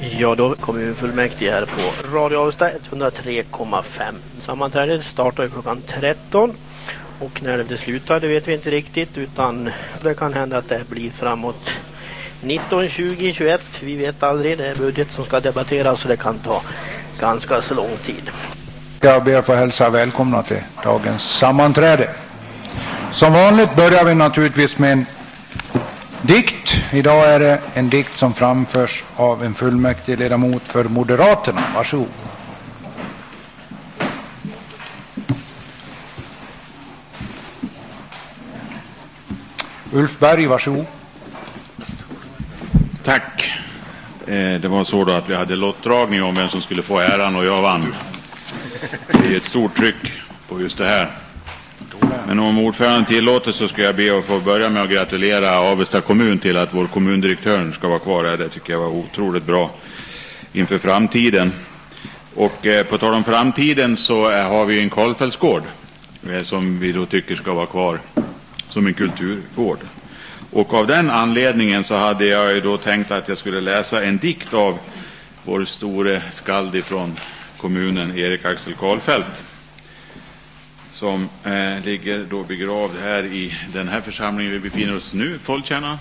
Ja, då kommunfullmäktige här på Radio Avesta 103,5. Sammanträdet startar klockan 13 och när det slutar det vet vi inte riktigt utan det kan hända att det blir framåt 19, 20, 21. Vi vet aldrig. Det är budget som ska debatteras så det kan ta ganska så lång tid. Jag ber att få hälsa välkomna till dagens sammanträde. Som vanligt börjar vi naturligtvis med en dikt. Idag är det en dikt som framförs av en fullmäktigeledamot för Moderaterna. Varsågod. Ulf Berg, varsågod. Tack. Eh, det var så då att vi hade lottdragning om vem som skulle få äran och jag vann. Det är ett stort tryck på just det här. Men om ordföranden tillåter så ska jag be att få börja med att gratulera Avesta kommun till att vår kommundirektör ska vara kvar här. Det tycker jag var otroligt bra inför framtiden. Och eh, på tal om framtiden så eh, har vi en Karlfeldtsgård eh, som vi då tycker ska vara kvar som en kulturgård. Och av den anledningen så hade jag ju då tänkt att jag skulle läsa en dikt av vår store skald ifrån kommunen, Erik Axel Karlfeldt som eh, ligger då begravd här i den här församlingen vi befinner oss nu, Folkärna.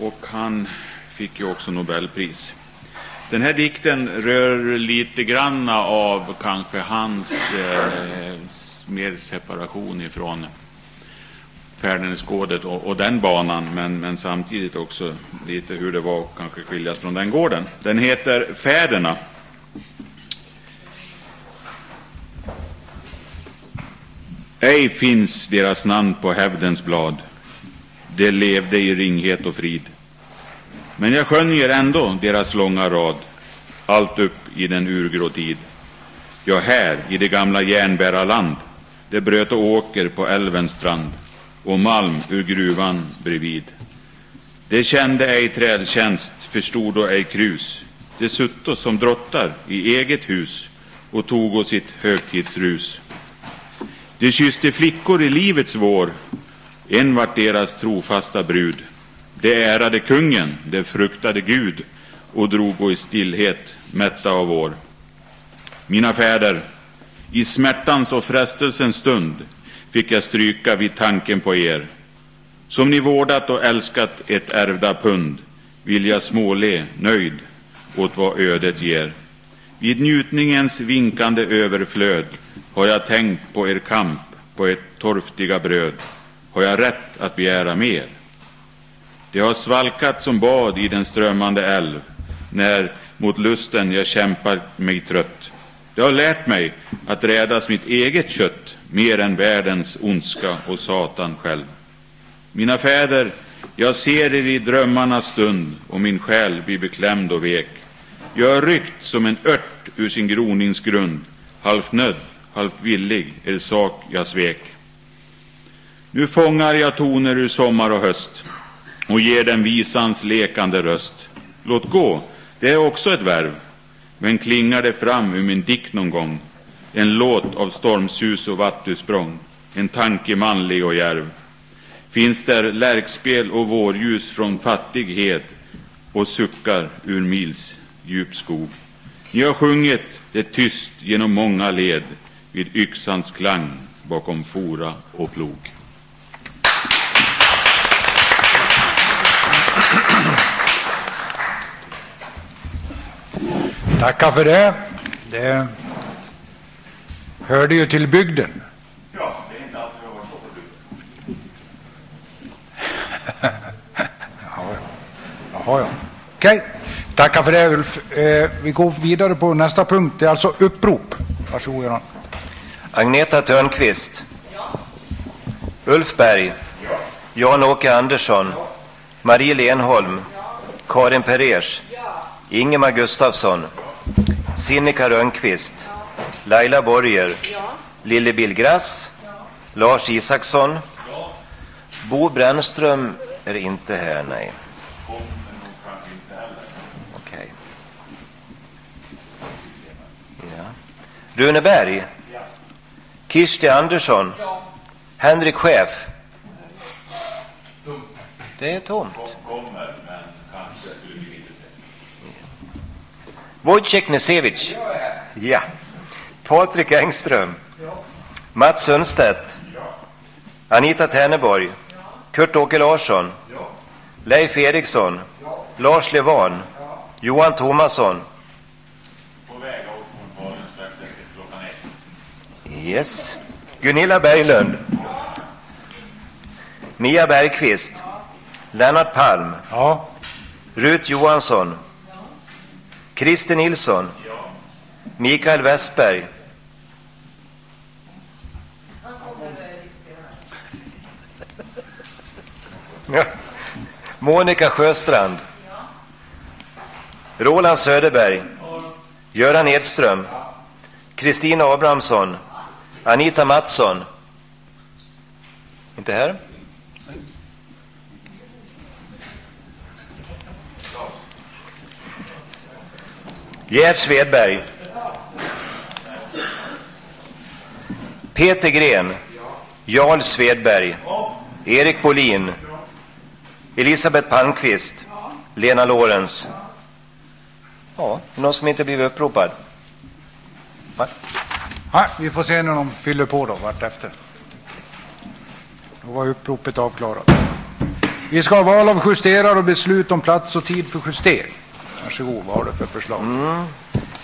Och han fick ju också Nobelpris. Den här dikten rör lite grann av kanske hans eh, mer separation ifrån Färdnäsgårdet och, och den banan, men, men samtidigt också lite hur det var att kanske skiljas från den gården. Den heter Fäderna. Ej finns deras namn på hävdens blad. De levde i ringhet och frid. Men jag skönjer ändå deras långa rad, allt upp i den urgrå tid. Ja, här i det gamla järnbärarland, det bröt och åker på älvens strand och malm ur gruvan bredvid. De kände ej trädtjänst, förstod och ej krus. De sutto som drottar i eget hus och tog sitt högtidsrus. De kysste flickor i livets vår, en vart deras trofasta brud. De ärade kungen, de fruktade Gud och drogo i stillhet, mätta av år. Mina fäder, i smärtans och frestelsens stund fick jag stryka vid tanken på er. Som ni vårdat och älskat ett ärvda pund vill jag småle, nöjd, åt vad ödet ger. Vid njutningens vinkande överflöd har jag tänkt på er kamp på ert torftiga bröd? Har jag rätt att begära mer? Det har svalkat som bad i den strömmande älv, när mot lusten jag kämpar mig trött. Det har lärt mig att rädas mitt eget kött mer än världens ondska och Satan själv. Mina fäder, jag ser er i drömmarnas stund och min själ blir beklämd och vek. Jag har ryckt som en ört ur sin groningsgrund, halvt nödd, halvt villig er sak jag svek. Nu fångar jag toner ur sommar och höst och ger den visans lekande röst. Låt gå, det är också ett värv, men klingar det fram ur min dikt någon gång, en låt av stormsus och vattusprång, en tanke manlig och järv. Finns där lärkspel och vårljus från fattighet och suckar ur mils djup skog. Ni har sjungit det tyst genom många led, vid yxans klang bakom fora och plog. Tackar för det. Det hörde ju till bygden. Ja, det är inte alltid jag har varit på bygden. Jaha, ja. Okej, tackar för det Ulf. Eh, vi går vidare på nästa punkt. Det är alltså upprop. Varsågod Göran. Agneta Törnqvist. Ulf Berg. Jan-Åke Andersson. Marie Lenholm. Karin Perers. Ingemar Gustafsson. Sinikka Rönnqvist. Laila Borger. Lille Grass. Lars Isaksson. Bo Brännström är inte här, nej. Okej. Ja. Rune Berg. Kirsti Andersson. Ja. Henrik Chef. Det är tomt. Kommer, Wojciech Nesevic. Ja. Patrik Engström. Mats Sundstedt. Anita Terneborg. Kurt-Åke Larsson. Leif Eriksson. Lars Levan. Johan Tomasson. På väg ut från Falun strax efter klockan ett. Yes. Gunilla Berglund. Mia Bergqvist. Lennart Palm. Ja. Rut Johansson. Christer Nilsson. Mikael Westberg. Ja. Monica Sjöstrand. Roland Söderberg. Göran Edström. Kristina Abrahamsson. Anita Mattsson. Inte här? Gerd Svedberg. Peter Gren. Jarl Svedberg. Erik Bolin. Elisabeth Palmqvist. Lena Lorenz. Ja, någon som inte blivit uppropad? Va? Nej, vi får se när de fyller på då vartefter. Då var uppropet avklarat. Vi ska ha val av justerare och beslut om plats och tid för justering. Varsågod, vad har du för förslag? Mm.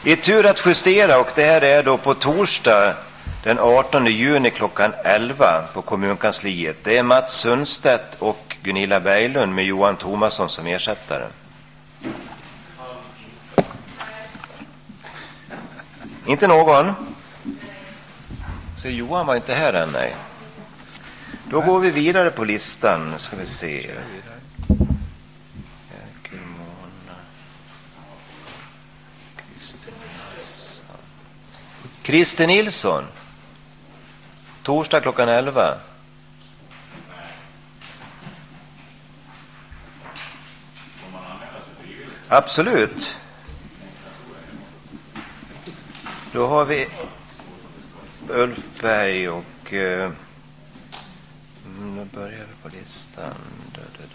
I tur att justera och det här är då på torsdag den 18 juni klockan 11 på kommunkansliet. Det är Mats Sundstedt och Gunilla Berglund med Johan Tomasson som ersättare. Inte någon? Så Johan var inte här än, nej. Då går vi vidare på listan, ska vi se. Nilsson. Christer Nilsson. Torsdag klockan 11. Absolut. Då har vi Ulf Berg och... Eh, mm, nu börjar vi på listan. Du, du,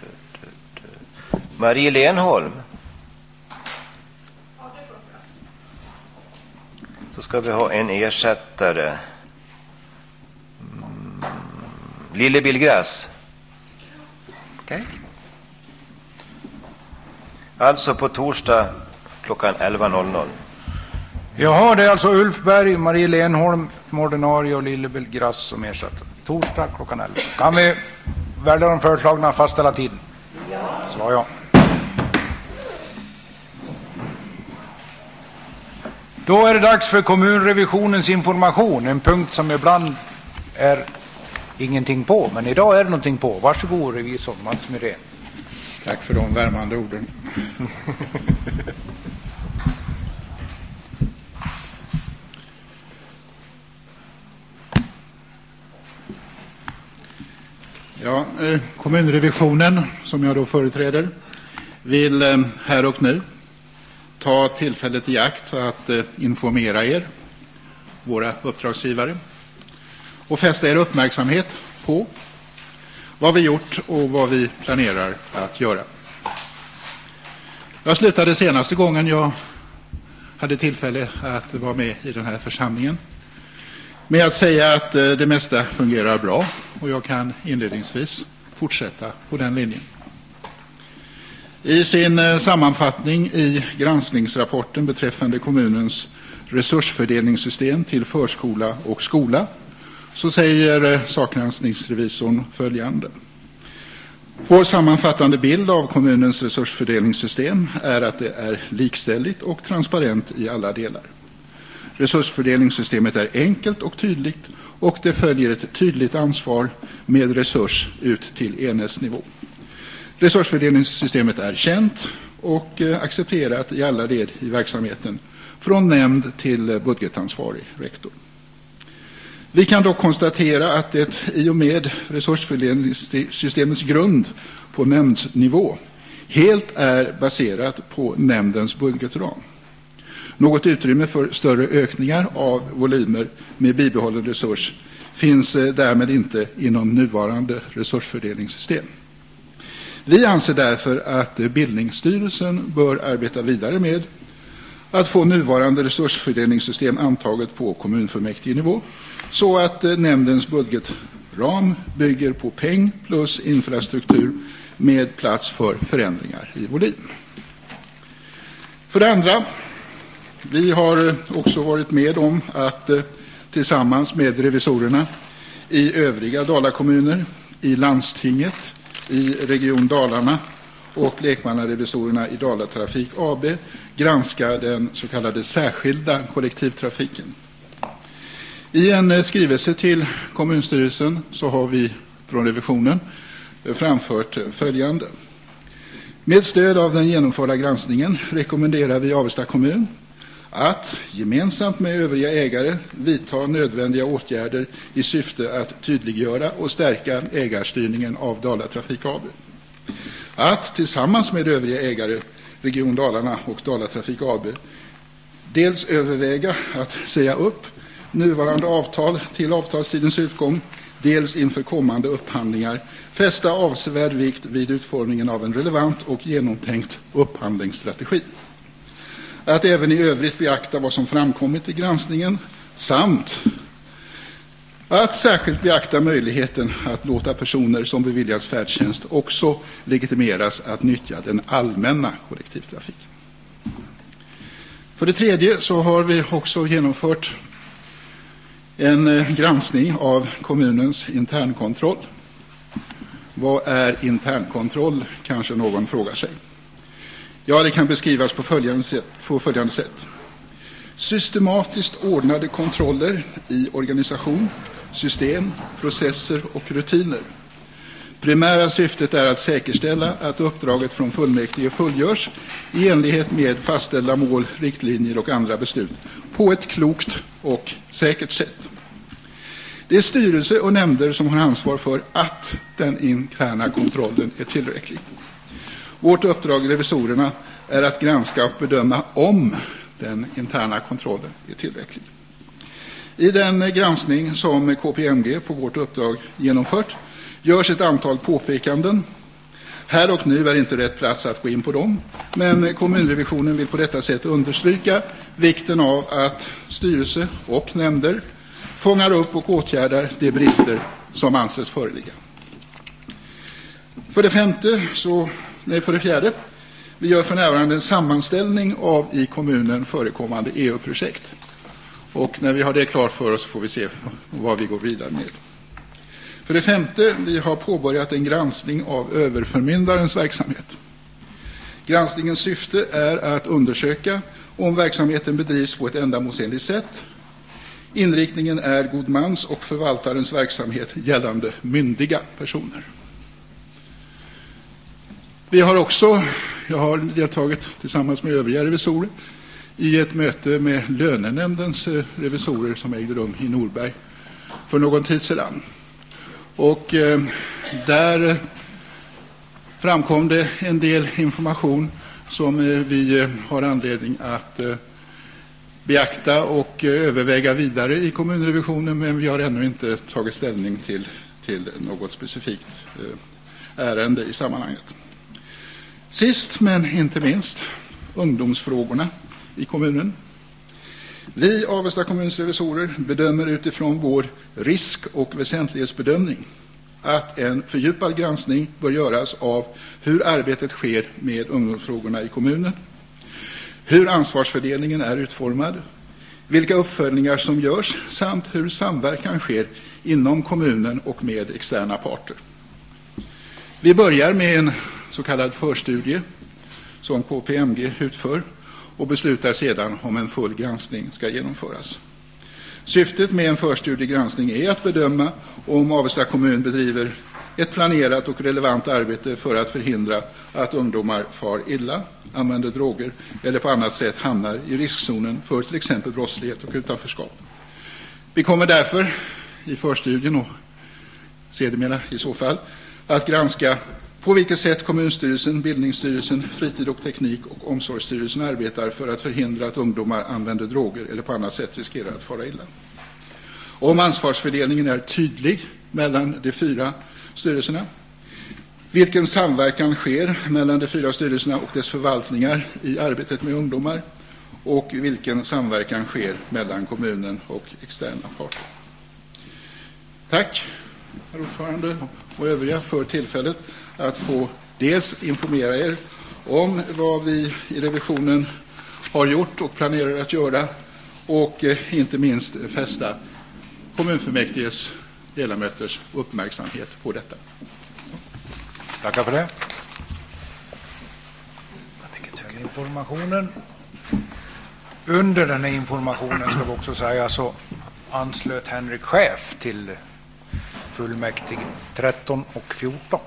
du. Marie Lenholm. Så ska vi ha en ersättare. Mm, Lille Billgräs. Okej. Alltså på torsdag klockan 11.00. Jaha, det är alltså Ulf Berg, Marie Lenholm, ordinarie och Lillebäll Grass som ersätter. Torsdag klockan 11. Kan vi välja de föreslagna fastställa tiden? Ja. Svar ja. Då är det dags för kommunrevisionens information, en punkt som ibland är ingenting på, men idag är det någonting på. Varsågod revisor Mats Myrén. Tack för de värmande orden. Ja, eh, kommunrevisionen, som jag då företräder, vill eh, här och nu ta tillfället i akt att eh, informera er, våra uppdragsgivare, och fästa er uppmärksamhet på vad vi gjort och vad vi planerar att göra. Jag slutade senaste gången jag hade tillfälle att vara med i den här församlingen med att säga att det mesta fungerar bra och jag kan inledningsvis fortsätta på den linjen. I sin eh, sammanfattning i granskningsrapporten beträffande kommunens resursfördelningssystem till förskola och skola så säger eh, sakgranskningsrevisorn följande. Vår sammanfattande bild av kommunens resursfördelningssystem är att det är likställigt och transparent i alla delar. Resursfördelningssystemet är enkelt och tydligt och det följer ett tydligt ansvar med resurs ut till enhetsnivå. Resursfördelningssystemet är känt och eh, accepterat i alla led i verksamheten, från nämnd till eh, budgetansvarig rektor. Vi kan dock konstatera att det i och med resursfördelningssystemets grund på nämndsnivå helt är baserat på nämndens budgetram. Något utrymme för större ökningar av volymer med bibehållen resurs finns eh, därmed inte inom nuvarande resursfördelningssystem. Vi anser därför att Bildningsstyrelsen bör arbeta vidare med att få nuvarande resursfördelningssystem antaget på kommunfullmäktigenivå så att eh, nämndens budgetram bygger på peng plus infrastruktur med plats för förändringar i volym. För det andra, vi har eh, också varit med om att eh, tillsammans med revisorerna i övriga Dalakommuner, i landstinget, i Region Dalarna och lekmannarevisorerna i Dalatrafik AB granska den så kallade särskilda kollektivtrafiken. I en eh, skrivelse till kommunstyrelsen så har vi från revisionen framfört följande. Med stöd av den genomförda granskningen rekommenderar vi Avesta kommun att gemensamt med övriga ägare vidta nödvändiga åtgärder i syfte att tydliggöra och stärka ägarstyrningen av Dalatrafik AB. Att tillsammans med övriga ägare, Region Dalarna och Dalatrafik AB, dels överväga att säga upp nuvarande avtal till avtalstidens utgång, dels inför kommande upphandlingar fästa avsevärd vikt vid utformningen av en relevant och genomtänkt upphandlingsstrategi att även i övrigt beakta vad som framkommit i granskningen samt att särskilt beakta möjligheten att låta personer som beviljas färdtjänst också legitimeras att nyttja den allmänna kollektivtrafiken. För det tredje så har vi också genomfört en eh, granskning av kommunens internkontroll. Vad är internkontroll, kanske någon frågar sig. Ja, det kan beskrivas på följande sätt. På följande sätt. Systematiskt ordnade kontroller i organisation, system, processer och rutiner. Primära syftet är att säkerställa att uppdraget från fullmäktige fullgörs i enlighet med fastställda mål, riktlinjer och andra beslut på ett klokt och säkert sätt. Det är styrelse och nämnder som har ansvar för att den interna kontrollen är tillräcklig. Vårt uppdrag, revisorerna, är att granska och bedöma om den interna kontrollen är tillräcklig. I den granskning som KPMG på vårt uppdrag genomfört görs ett antal påpekanden. Här och nu är inte rätt plats att gå in på dem, men kommunrevisionen vill på detta sätt understryka vikten av att styrelse och nämnder fångar upp och åtgärdar de brister som anses föreligga. För det femte så nej, för det fjärde, vi gör för närvarande en sammanställning av i kommunen förekommande EU-projekt. Och när vi har det klart för oss får vi se vad vi går vidare med. För det femte, vi har påbörjat en granskning av överförmyndarens verksamhet. Granskningens syfte är att undersöka om verksamheten bedrivs på ett ändamålsenligt sätt. Inriktningen är god mans och förvaltarens verksamhet gällande myndiga personer. Vi har också, jag har deltagit tillsammans med övriga revisorer i ett möte med lönenämndens eh, revisorer som ägde rum i Norberg för någon tid sedan. Och eh, där framkom det en del information som eh, vi eh, har anledning att eh, beakta och överväga vidare i kommunrevisionen, men vi har ännu inte tagit ställning till, till något specifikt ärende i sammanhanget. Sist men inte minst ungdomsfrågorna i kommunen. Vi, Avesta kommuns revisorer, bedömer utifrån vår risk och väsentlighetsbedömning att en fördjupad granskning bör göras av hur arbetet sker med ungdomsfrågorna i kommunen, hur ansvarsfördelningen är utformad, vilka uppföljningar som görs samt hur samverkan sker inom kommunen och med externa parter. Vi börjar med en så kallad förstudie som KPMG utför och beslutar sedan om en full granskning ska genomföras. Syftet med en förstudiegranskning är att bedöma om Avesta kommun bedriver ett planerat och relevant arbete för att förhindra att ungdomar far illa, använder droger eller på annat sätt hamnar i riskzonen för till exempel brottslighet och utanförskap. Vi kommer därför i förstudien och sedermera i så fall att granska på vilket sätt kommunstyrelsen, bildningsstyrelsen, fritid och teknik och omsorgsstyrelsen arbetar för att förhindra att ungdomar använder droger eller på annat sätt riskerar att fara illa. Om ansvarsfördelningen är tydlig mellan de fyra styrelserna, vilken samverkan sker mellan de fyra styrelserna och dess förvaltningar i arbetet med ungdomar och vilken samverkan sker mellan kommunen och externa parter. Tack, herr ordförande och övriga, för tillfället att få dels informera er om vad vi i revisionen har gjort och planerar att göra och eh, inte minst fästa kommunfullmäktiges ledamöters uppmärksamhet på detta. Tackar för det. Informationen. Under den här informationen ska vi också säga så anslöt Henrik chef till fullmäktige 13 och 14.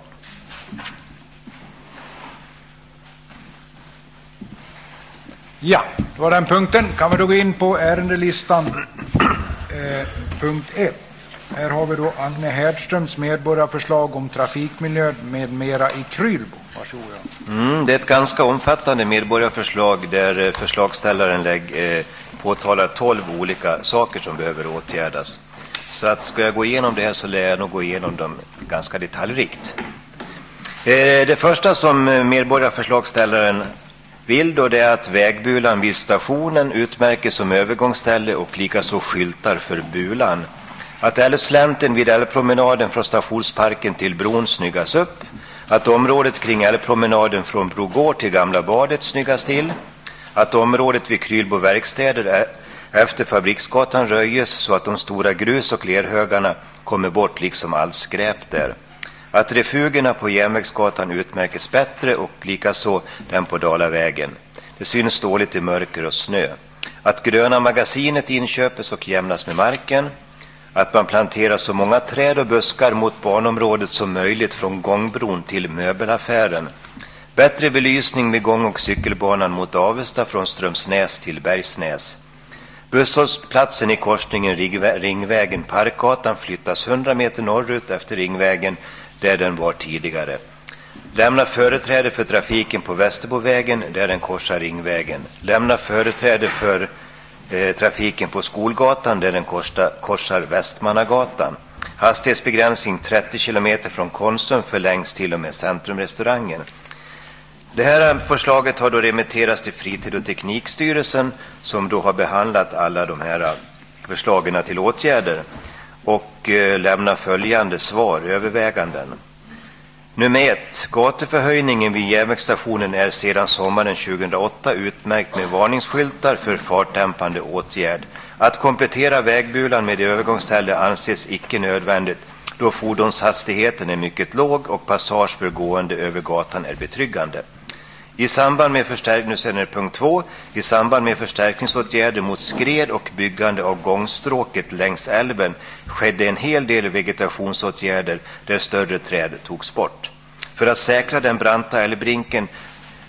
Ja, det var den punkten. Kan vi då gå in på ärendelistan eh, punkt 1. Här har vi då Agne Härdströms medborgarförslag om trafikmiljö med mera i Krylbo. Varsågod. Mm, det är ett ganska omfattande medborgarförslag där förslagställaren förslagsställaren lägg, eh, påtalar 12 olika saker som behöver åtgärdas. Så att ska jag gå igenom det här så lär jag nog gå igenom dem ganska detaljrikt. Eh, det första som medborgarförslagställaren medborgarförslagsställaren vill då det att vägbulan vid stationen utmärkes som övergångsställe och likaså skyltar för bulan. Att älvslänten vid älvpromenaden från stationsparken till bron snyggas upp. Att området kring älvpromenaden från Brogård till Gamla badet snyggas till. Att området vid Krylbo verkstäder efter Fabriksgatan röjes så att de stora grus och lerhögarna kommer bort liksom allt skräp där. Att refugerna på Järnvägsgatan utmärks bättre och likaså den på Dalavägen. Det syns dåligt i mörker och snö. Att gröna magasinet inköpes och jämnas med marken. Att man planterar så många träd och buskar mot banområdet som möjligt från gångbron till möbelaffären. Bättre belysning med gång- och cykelbanan mot Avesta från Strömsnäs till Bergsnäs. Busshållplatsen i korsningen Ringvägen Parkgatan flyttas 100 meter norrut efter Ringvägen där den var tidigare. Lämna företräde för trafiken på Västerbovägen där den korsar Ringvägen. Lämna företräde för eh, trafiken på Skolgatan där den korsar, korsar Västmannagatan. Hastighetsbegränsning 30 km från Konsum förlängs till och med Centrumrestaurangen. Det här förslaget har då remitterats till Fritid och teknikstyrelsen som då har behandlat alla de här eh, förslagen till åtgärder och eh, lämnar följande svar, överväganden. Nummer ett. Gatuförhöjningen vid järnvägsstationen är sedan sommaren 2008 utmärkt med varningsskyltar för fartdämpande åtgärd. Att komplettera vägbulan med övergångsställe anses icke nödvändigt då fordonshastigheten är mycket låg och passage för gående över gatan är betryggande. I samband med förstärkning, punkt 2, i samband med förstärkningsåtgärder mot skred och byggande av gångstråket längs älven skedde en hel del vegetationsåtgärder där större träd togs bort. För att säkra den branta älvbrinken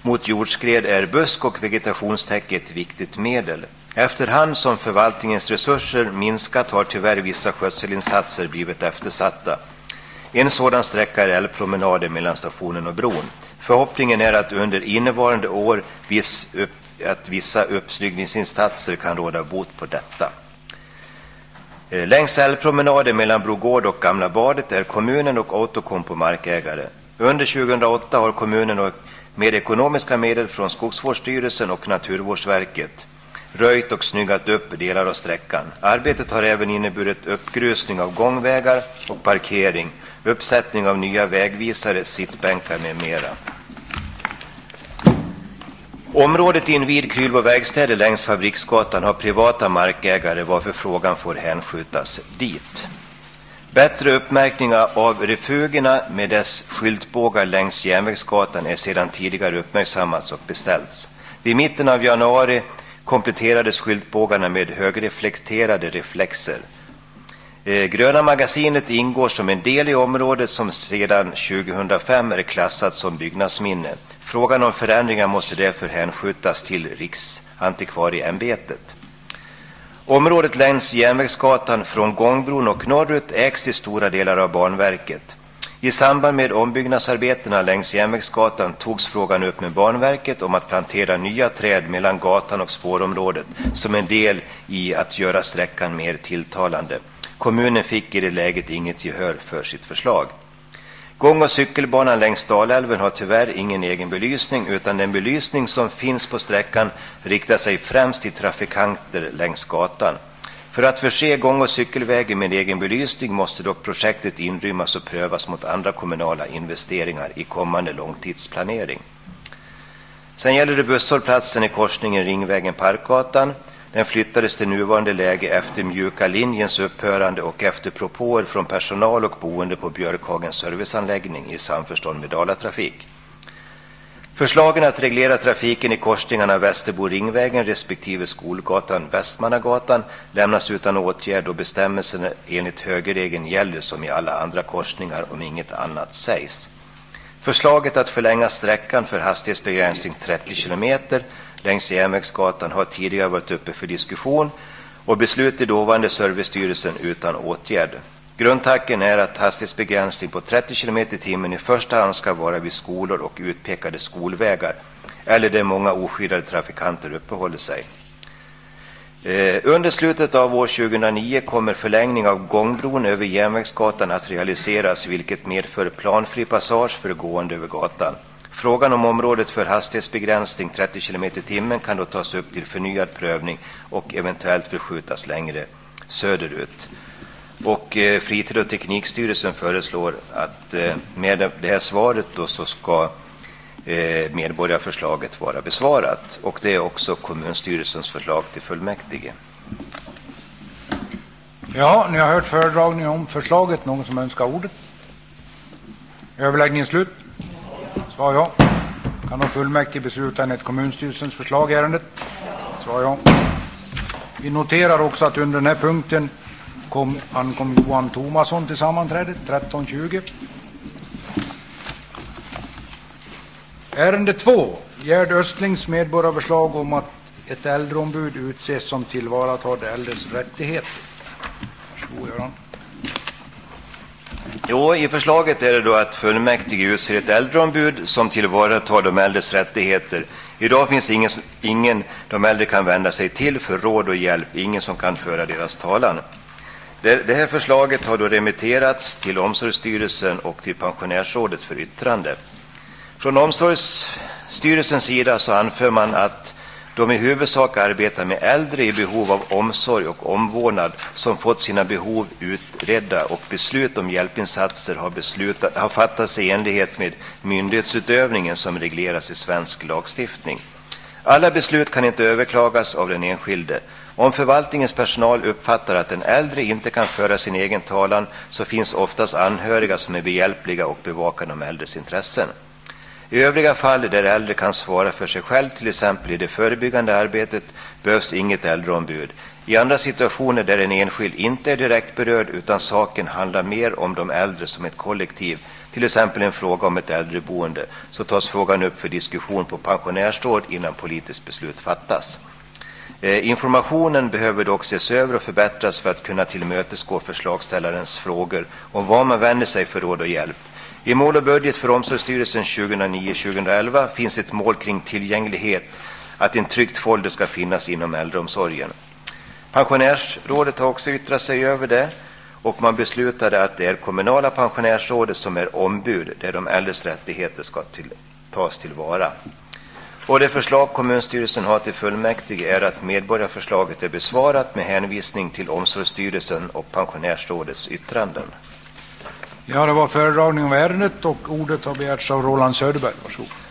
mot jordskred är busk och vegetationstäcke ett viktigt medel. Efterhand som förvaltningens resurser minskat har tyvärr vissa skötselinsatser blivit eftersatta. En sådan sträcka är älvpromenaden mellan stationen och bron. Förhoppningen är att under innevarande år viss upp, att vissa uppsnyggningsinsatser kan råda bot på detta. Eh, längs älvpromenaden mellan Brogård och Gamla badet är kommunen och Outokumpu markägare. Under 2008 har kommunen med ekonomiska medel från Skogsvårdsstyrelsen och Naturvårdsverket röjt och snyggat upp delar av sträckan. Arbetet har även inneburit uppgrusning av gångvägar och parkering, uppsättning av nya vägvisare, sittbänkar med mera. Området invid Krylbo verkstäder längs Fabriksgatan har privata markägare varför frågan får hänskjutas dit. Bättre uppmärkningar av refugerna med dess skyltbågar längs Järnvägsgatan är sedan tidigare uppmärksammats och beställts. Vid mitten av januari kompletterades skyltbågarna med högreflekterade reflexer. Eh, Gröna magasinet ingår som en del i området som sedan 2005 är klassat som byggnadsminne. Frågan om förändringar måste därför hänskjutas till Riksantikvarieämbetet. Området längs Järnvägsgatan från gångbron och norrut ägs till stora delar av Banverket. I samband med ombyggnadsarbetena längs Järnvägsgatan togs frågan upp med Banverket om att plantera nya träd mellan gatan och spårområdet som en del i att göra sträckan mer tilltalande. Kommunen fick i det läget inget gehör för sitt förslag. Gång och cykelbanan längs Dalälven har tyvärr ingen egen belysning utan den belysning som finns på sträckan riktar sig främst till trafikanter längs gatan. För att förse gång och cykelvägen med egen belysning måste dock projektet inrymmas och prövas mot andra kommunala investeringar i kommande långtidsplanering. Sen gäller det busshållplatsen i korsningen Ringvägen-Parkgatan. Den flyttades till nuvarande läge efter mjuka linjens upphörande och efter propåer från personal och boende på Björkhagens serviceanläggning i samförstånd med Dalatrafik. Förslagen att reglera trafiken i korsningarna Västerbo-Ringvägen respektive Skolgatan Västmannagatan lämnas utan åtgärd och bestämmelserna enligt högerregeln gäller som i alla andra korsningar om inget annat sägs. Förslaget att förlänga sträckan för hastighetsbegränsning 30 km längs Järnvägsgatan har tidigare varit uppe för diskussion och beslut i dåvarande Servicestyrelsen utan åtgärd. Grundtanken är att hastighetsbegränsning på 30 km i timmen i första hand ska vara vid skolor och utpekade skolvägar eller där många oskyddade trafikanter uppehåller sig. Eh, under slutet av år 2009 kommer förlängning av gångbron över Järnvägsgatan att realiseras vilket medför planfri passage för gående över gatan. Frågan om området för hastighetsbegränsning 30 km i timmen kan då tas upp till förnyad prövning och eventuellt förskjutas längre söderut. Och eh, Fritid och teknikstyrelsen föreslår att eh, med det här svaret då så ska eh, medborgarförslaget vara besvarat. Och det är också kommunstyrelsens förslag till fullmäktige. Ja, ni har hört föredragningen om förslaget. Någon som önskar ordet? Överläggningen slut. Svar ja. Kan de fullmäktige besluta enligt kommunstyrelsens förslag i ärendet? Svar ja. Vi noterar också att under den här punkten kom, ankom Johan Tomasson till sammanträdet 13.20. Ärende 2. Gerd Östlings medborgarförslag om att ett äldreombud utses som tillvaratar de äldres rättigheter. Varsågod Göran. Jo, i förslaget är det då att fullmäktige utser ett äldreombud som tillvaratar de äldres rättigheter. Idag finns ingen, ingen de äldre kan vända sig till för råd och hjälp, ingen som kan föra deras talan. Det, det här förslaget har då remitterats till Omsorgsstyrelsen och till Pensionärsrådet för yttrande. Från Omsorgsstyrelsens sida så anför man att de i huvudsak arbetar med äldre i behov av omsorg och omvårdnad som fått sina behov utredda och beslut om hjälpinsatser har, beslutat, har fattats i enlighet med myndighetsutövningen som regleras i svensk lagstiftning. Alla beslut kan inte överklagas av den enskilde. Om förvaltningens personal uppfattar att den äldre inte kan föra sin egen talan så finns oftast anhöriga som är behjälpliga och bevakar de äldres intressen. I övriga fall där äldre kan svara för sig själv, till exempel i det förebyggande arbetet, behövs inget äldreombud. I andra situationer där en enskild inte är direkt berörd utan saken handlar mer om de äldre som ett kollektiv, till exempel en fråga om ett äldreboende, så tas frågan upp för diskussion på pensionärsråd innan politiskt beslut fattas. Eh, informationen behöver dock ses över och förbättras för att kunna tillmötesgå förslagställarens frågor om var man vänder sig för råd och hjälp. I mål och budget för Omsorgsstyrelsen 2009-2011 finns ett mål kring tillgänglighet, att en tryggt folder ska finnas inom äldreomsorgen. Pensionärsrådet har också yttrat sig över det och man beslutade att det är kommunala pensionärsrådet som är ombud där de äldres rättigheter ska till, tas tillvara. Och det förslag kommunstyrelsen har till fullmäktige är att medborgarförslaget är besvarat med hänvisning till Omsorgsstyrelsen och pensionärsrådets yttranden. Ja, det var föredragning av ärendet och ordet har begärts av Roland Söderberg. Varsågod.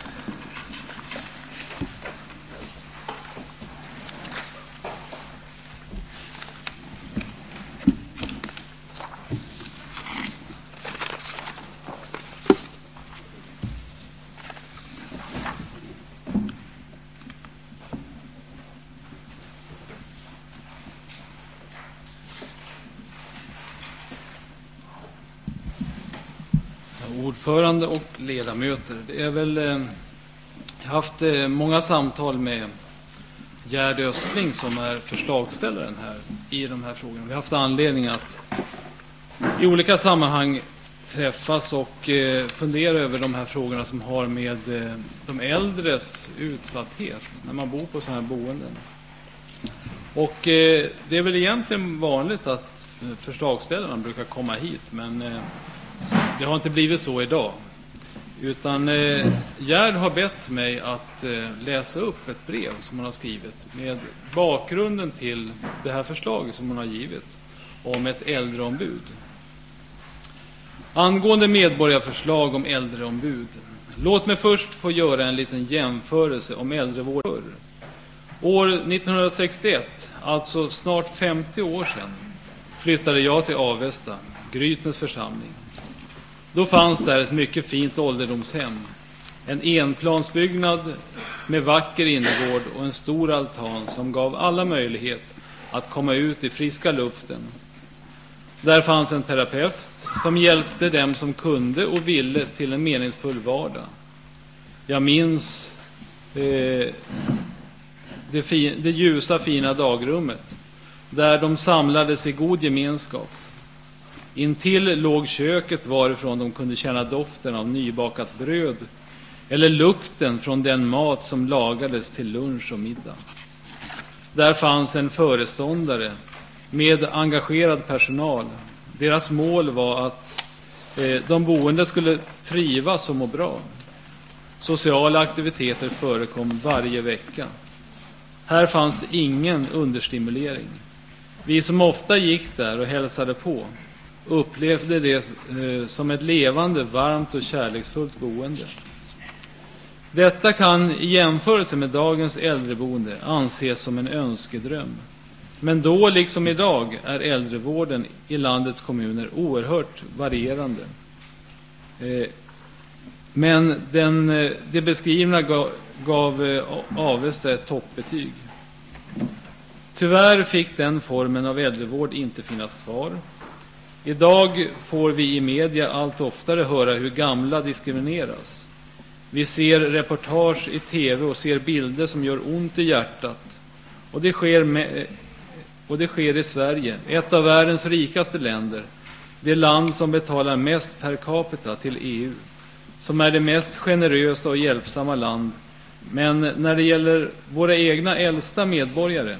Ordförande och ledamöter. Det är väl, eh, jag har haft eh, många samtal med Gerd Östling som är förslagsställaren här i de här frågorna. Vi har haft anledning att i olika sammanhang träffas och eh, fundera över de här frågorna som har med eh, de äldres utsatthet när man bor på sådana här boenden. Och eh, det är väl egentligen vanligt att förslagsställarna brukar komma hit men eh, det har inte blivit så idag. Utan eh, Gerd har bett mig att eh, läsa upp ett brev som hon har skrivit med bakgrunden till det här förslaget som hon har givit om ett äldreombud. Angående medborgarförslag om äldreombud. Låt mig först få göra en liten jämförelse om äldrevård förr. År 1961, alltså snart 50 år sedan, flyttade jag till Avesta, Grytens församling. Då fanns där ett mycket fint ålderdomshem. En enplansbyggnad med vacker innergård och en stor altan som gav alla möjlighet att komma ut i friska luften. Där fanns en terapeut som hjälpte dem som kunde och ville till en meningsfull vardag. Jag minns eh, det, fi, det ljusa fina dagrummet där de samlades i god gemenskap. Intill låg köket varifrån de kunde känna doften av nybakat bröd eller lukten från den mat som lagades till lunch och middag. Där fanns en föreståndare med engagerad personal. Deras mål var att eh, de boende skulle trivas och må bra. Sociala aktiviteter förekom varje vecka. Här fanns ingen understimulering. Vi som ofta gick där och hälsade på upplevde det eh, som ett levande, varmt och kärleksfullt boende. Detta kan i jämförelse med dagens äldreboende anses som en önskedröm. Men då, liksom idag, är äldrevården i landets kommuner oerhört varierande. Eh, men den, eh, det beskrivna gav, gav Avesta ett toppbetyg. Tyvärr fick den formen av äldrevård inte finnas kvar. Idag får vi i media allt oftare höra hur gamla diskrimineras. Vi ser reportage i tv och ser bilder som gör ont i hjärtat. Och det sker, med, eh, och det sker i Sverige, ett av världens rikaste länder. Det land som betalar mest per capita till EU. Som är det mest generösa och hjälpsamma land. Men när det gäller våra egna äldsta medborgare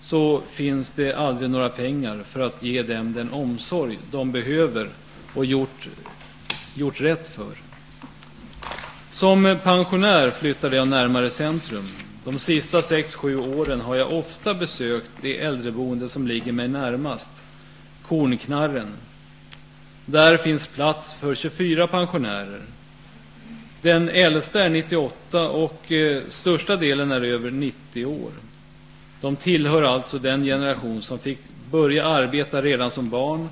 så finns det aldrig några pengar för att ge dem den omsorg de behöver och gjort, gjort rätt för. Som pensionär flyttade jag närmare centrum. De sista sex sju åren har jag ofta besökt det äldreboende som ligger mig närmast, Kornknarren. Där finns plats för 24 pensionärer. Den äldsta är 98 och eh, största delen är över 90 år. De tillhör alltså den generation som fick börja arbeta redan som barn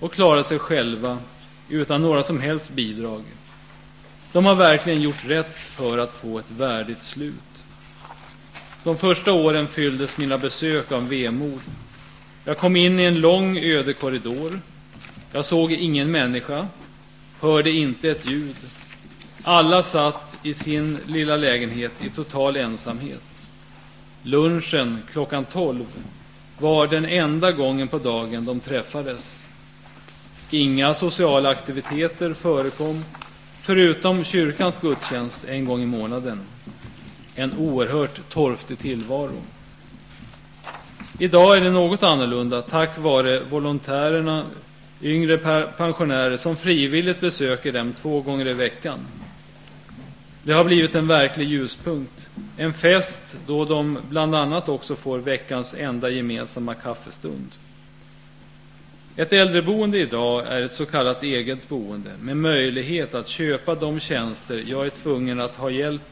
och klara sig själva utan några som helst bidrag. De har verkligen gjort rätt för att få ett värdigt slut. De första åren fylldes mina besök av vemod. Jag kom in i en lång öde korridor. Jag såg ingen människa, hörde inte ett ljud. Alla satt i sin lilla lägenhet i total ensamhet. Lunchen klockan 12 var den enda gången på dagen de träffades. Inga sociala aktiviteter förekom förutom kyrkans gudstjänst en gång i månaden. En oerhört torftig tillvaro. Idag är det något annorlunda tack vare volontärerna, yngre pensionärer som frivilligt besöker dem två gånger i veckan. Det har blivit en verklig ljuspunkt. En fest då de bland annat också får veckans enda gemensamma kaffestund. Ett äldreboende idag är ett så kallat eget boende med möjlighet att köpa de tjänster jag är tvungen att ha hjälp,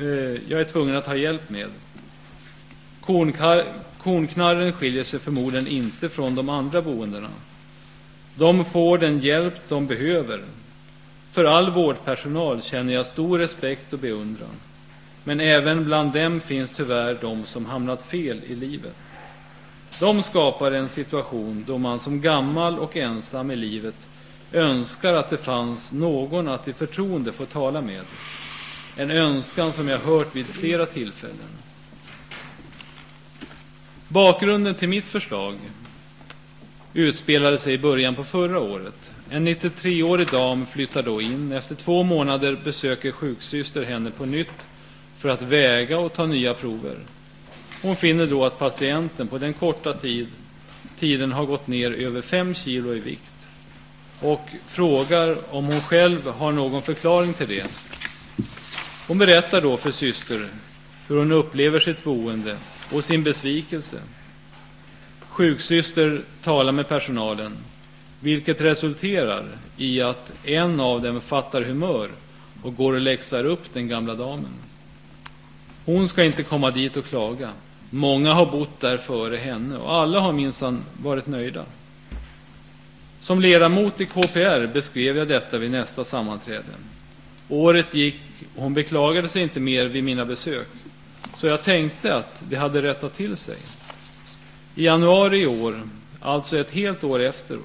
eh, jag är tvungen att ha hjälp med. Kornkar, kornknarren skiljer sig förmodligen inte från de andra boendena. De får den hjälp de behöver för all vårdpersonal känner jag stor respekt och beundran. Men även bland dem finns tyvärr de som hamnat fel i livet. De skapar en situation då man som gammal och ensam i livet önskar att det fanns någon att i förtroende få tala med. En önskan som jag hört vid flera tillfällen. Bakgrunden till mitt förslag utspelade sig i början på förra året en 93-årig dam flyttar då in. Efter två månader besöker sjuksyster henne på nytt för att väga och ta nya prover. Hon finner då att patienten på den korta tid, tiden har gått ner över 5 kilo i vikt. och frågar om hon själv har någon förklaring till det. Hon berättar då för syster hur hon upplever sitt boende och sin besvikelse. Sjuksyster talar med personalen, vilket resulterar i att en av dem fattar humör och går och läxar upp den gamla damen. Hon ska inte komma dit och klaga. Många har bott där före henne och alla har minsann varit nöjda. Som ledamot i KPR beskrev jag detta vid nästa sammanträde. Året gick och hon beklagade sig inte mer vid mina besök. Så jag tänkte att det hade rättat till sig. I januari i år, alltså ett helt år efter,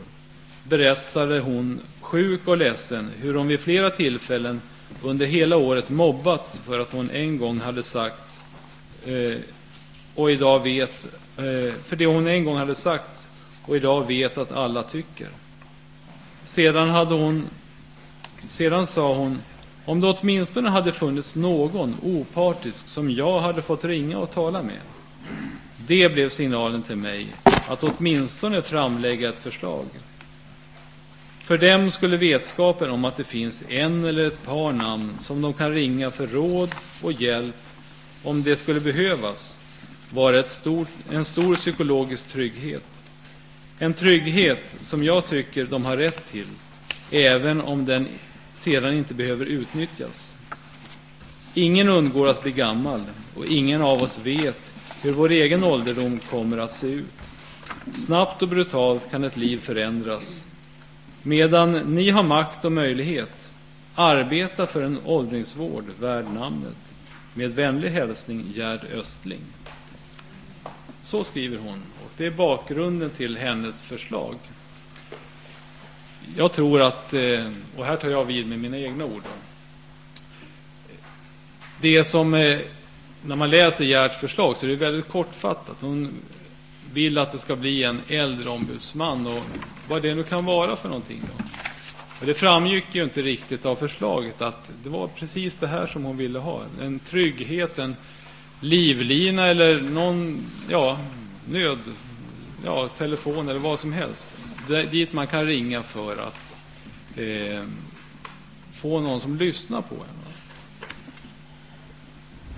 berättade hon, sjuk och ledsen, hur hon vid flera tillfällen under hela året mobbats för att hon en gång hade sagt eh, och idag vet, eh, för det hon en gång hade sagt och idag vet att alla tycker. Sedan, hade hon, sedan sa hon, om det åtminstone hade funnits någon opartisk som jag hade fått ringa och tala med. Det blev signalen till mig att åtminstone framlägga ett förslag. För dem skulle vetskapen om att det finns en eller ett par namn som de kan ringa för råd och hjälp om det skulle behövas vara ett stort, en stor psykologisk trygghet. En trygghet som jag tycker de har rätt till, även om den sedan inte behöver utnyttjas. Ingen undgår att bli gammal och ingen av oss vet hur vår egen ålderdom kommer att se ut. Snabbt och brutalt kan ett liv förändras. Medan ni har makt och möjlighet, arbeta för en åldringsvård värd namnet. Med vänlig hälsning Gerd Östling. Så skriver hon och det är bakgrunden till hennes förslag. Jag tror att, eh, och här tar jag vid med mina egna ord. Det som, eh, när man läser Gerds förslag så är det väldigt kortfattat. Hon vill att det ska bli en äldreombudsman och vad det nu kan vara för någonting. Då. Och det framgick ju inte riktigt av förslaget att det var precis det här som hon ville ha. En trygghet, en livlina eller någon ja, nöd, ja, telefon eller vad som helst. dit man kan ringa för att eh, få någon som lyssnar på en.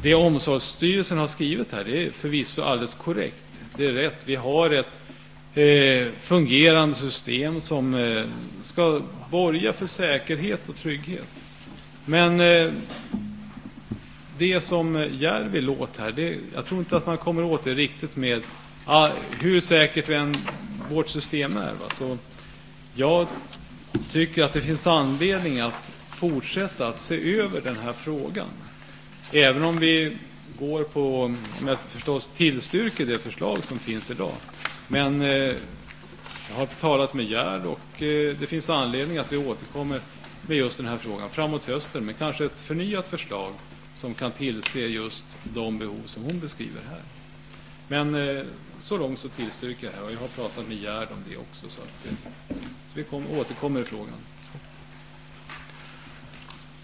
Det Omsorgsstyrelsen har skrivit här det är förvisso alldeles korrekt. Det är rätt. Vi har ett eh, fungerande system som eh, ska borga för säkerhet och trygghet. Men eh, det som Järvi låter här, det, jag tror inte att man kommer åt det riktigt med ah, hur säkert än vårt system är. Va? Så jag tycker att det finns anledning att fortsätta att se över den här frågan. Även om vi går på, om jag förstås tillstyrker det förslag som finns idag. Men eh, jag har talat med Gerd och eh, det finns anledning att vi återkommer med just den här frågan framåt hösten med kanske ett förnyat förslag som kan tillse just de behov som hon beskriver här. Men eh, så långt så tillstyrker jag här och jag har pratat med Gerd om det också. Så, att, eh, så vi kom, återkommer i frågan.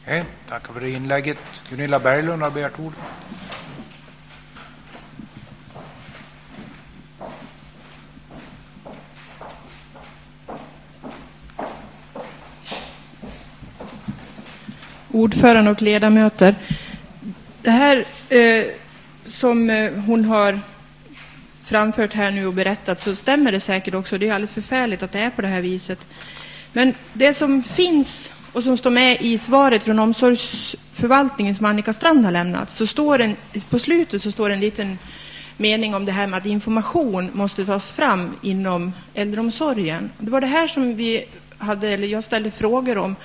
Okej, tackar för det inlägget. Gunilla Berglund har begärt ord. Ordförande och ledamöter. Det här eh, som eh, hon har framfört här nu och berättat så stämmer det säkert också. Det är alldeles förfärligt att det är på det här viset. Men det som finns och som står med i svaret från omsorgsförvaltningen som Annika Strand har lämnat, så står en, på slutet så står en liten mening om det här med att information måste tas fram inom äldreomsorgen. Det var det här som vi hade, eller jag ställde frågor om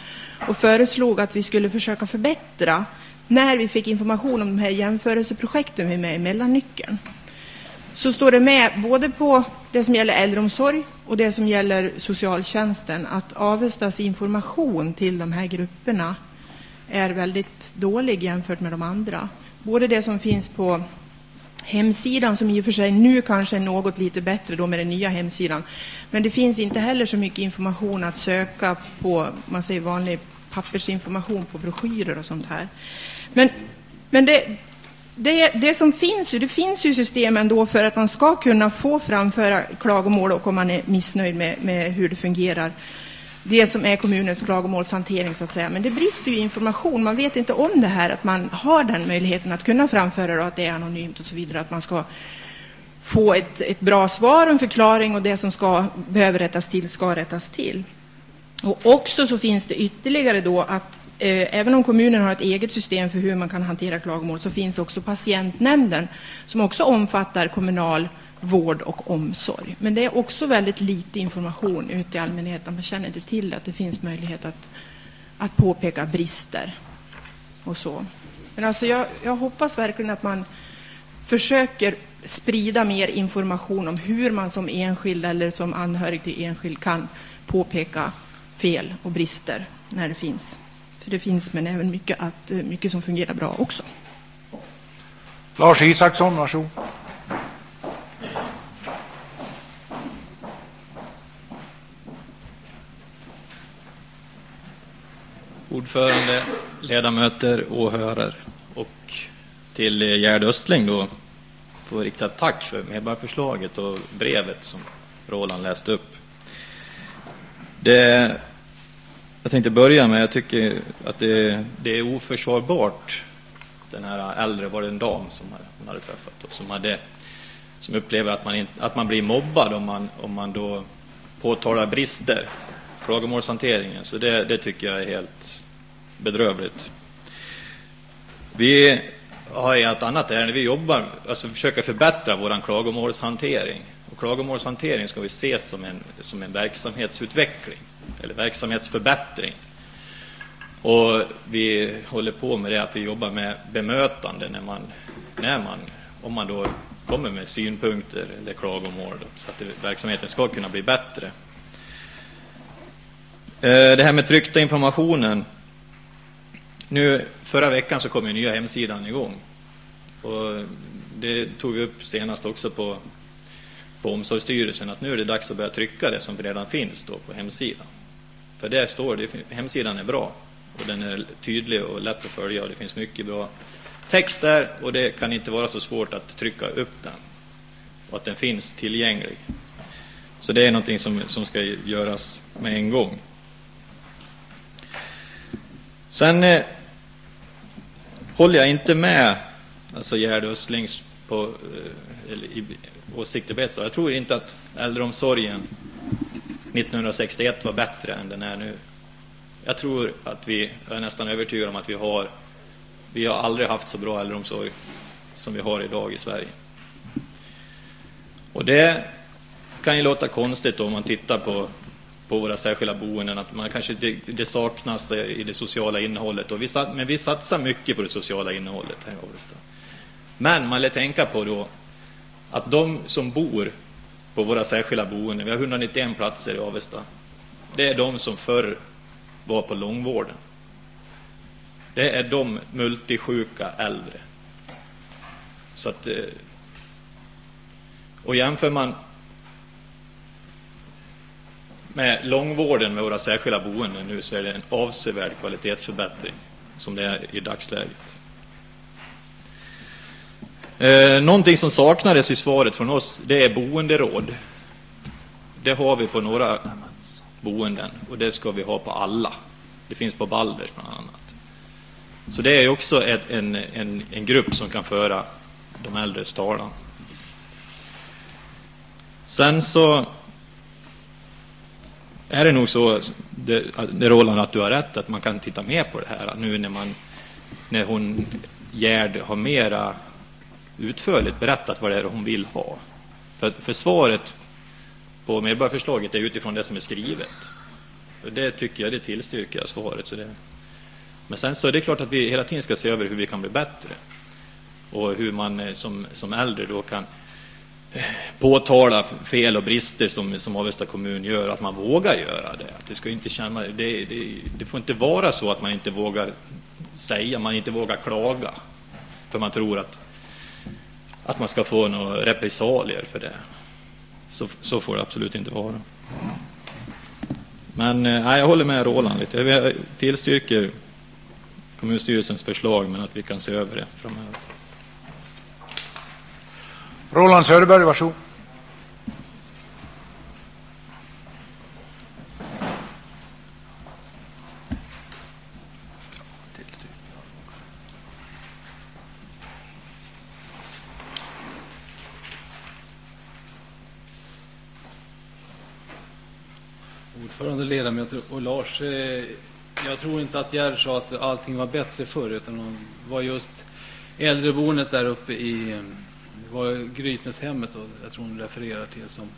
och föreslog att vi skulle försöka förbättra när vi fick information om de här jämförelseprojekten vi är med i Mellannyckeln. Så står det med både på det som gäller äldreomsorg och det som gäller socialtjänsten att Avestas information till de här grupperna är väldigt dålig jämfört med de andra. Både det som finns på hemsidan som i och för sig nu kanske är något lite bättre då med den nya hemsidan. Men det finns inte heller så mycket information att söka på, man säger vanlig pappersinformation på broschyrer och sånt här. Men, men det, det, det som finns ju, det finns ju system ändå för att man ska kunna få framföra klagomål och om man är missnöjd med, med hur det fungerar det som är kommunens klagomålshantering så att säga. Men det brister ju information. Man vet inte om det här, att man har den möjligheten att kunna framföra och att det är anonymt och så vidare. Att man ska få ett, ett bra svar och en förklaring och det som ska, behöver rättas till ska rättas till. Och också så finns det ytterligare då att eh, även om kommunen har ett eget system för hur man kan hantera klagomål så finns också patientnämnden som också omfattar kommunal vård och omsorg. Men det är också väldigt lite information ute i allmänheten. Man känner inte till att det finns möjlighet att, att påpeka brister och så. Men alltså jag, jag hoppas verkligen att man försöker sprida mer information om hur man som enskild eller som anhörig till enskild kan påpeka fel och brister när det finns. För det finns, men även mycket, att, mycket som fungerar bra också. Lars Isaksson, varsågod ordförande, ledamöter, åhörare och till Gerd Östling då får rikta ett tack för medborgarförslaget och brevet som Roland läste upp. Det, jag tänkte börja med, jag tycker att det, det är oförsvarbart den här äldre, var det en dam som hon hade träffat och som, hade, som upplever att man, in, att man blir mobbad om man, om man då påtalar brister klagomålshanteringen. Så det, det tycker jag är helt bedrövligt. Vi har ett annat ärende. Vi jobbar, alltså försöker förbättra vår klagomålshantering. Och klagomålshantering ska vi se som en, som en verksamhetsutveckling eller verksamhetsförbättring. Och vi håller på med det att vi jobbar med bemötande när man, när man om man då kommer med synpunkter eller klagomål så att verksamheten ska kunna bli bättre. Eh, det här med tryckta informationen. Nu, förra veckan så kom ju nya hemsidan igång. Och det tog vi upp senast också på, på Omsorgsstyrelsen att nu är det dags att börja trycka det som redan finns då på hemsidan. För där står det, hemsidan är bra och den är tydlig och lätt att följa och det finns mycket bra text där och det kan inte vara så svårt att trycka upp den och att den finns tillgänglig. Så det är någonting som, som ska göras med en gång. Sen eh, håller jag inte med alltså Gerd Östlings på, eh, eller, i åsikter. Jag tror inte att äldreomsorgen 1961 var bättre än den är nu. Jag tror att vi, jag är nästan övertygad om att vi har, vi har aldrig haft så bra äldreomsorg som vi har idag i Sverige. Och det kan ju låta konstigt om man tittar på på våra särskilda boenden, att man kanske det, det saknas i det sociala innehållet. Och vi, men vi satsar mycket på det sociala innehållet här i Avesta. Men man lär tänka på då att de som bor på våra särskilda boenden, vi har 191 platser i Avesta, det är de som förr var på långvården. Det är de multisjuka äldre. Så att, eh, och jämför man med långvården med våra särskilda boenden nu så är det en avsevärd kvalitetsförbättring som det är i dagsläget. Eh, någonting som saknades i svaret från oss det är boenderåd. Det har vi på några boenden och det ska vi ha på alla. Det finns på Balders bland annat. Så det är också ett, en, en, en grupp som kan föra de äldres talan. Sen så är det nog så, det, Roland, att du har rätt, att man kan titta mer på det här nu när man när hon Gerd har mera utförligt berättat vad det är hon vill ha. För, för svaret på medborgarförslaget är utifrån det som är skrivet. Det tycker jag, det tillstyrker jag svaret. Så det. Men sen så är det klart att vi hela tiden ska se över hur vi kan bli bättre. Och hur man eh, som, som äldre då kan eh, påtala fel och brister som, som Avesta kommun gör, att man vågar göra det. Att det, ska inte känna, det, det, det får inte vara så att man inte vågar säga, man inte vågar klaga, för man tror att, att man ska få några repressalier för det. Så, så får det absolut inte vara. Men eh, nej, jag håller med Roland lite. Jag tillstyrker kommunstyrelsens förslag men att vi kan se över det framöver. Roland Söderberg, varsågod. Ordförande, ledamöter och Lars. Eh jag tror inte att Gerd sa att allting var bättre förr, utan det var just äldreboendet där uppe i det var Grytneshemmet och jag tror hon refererar till som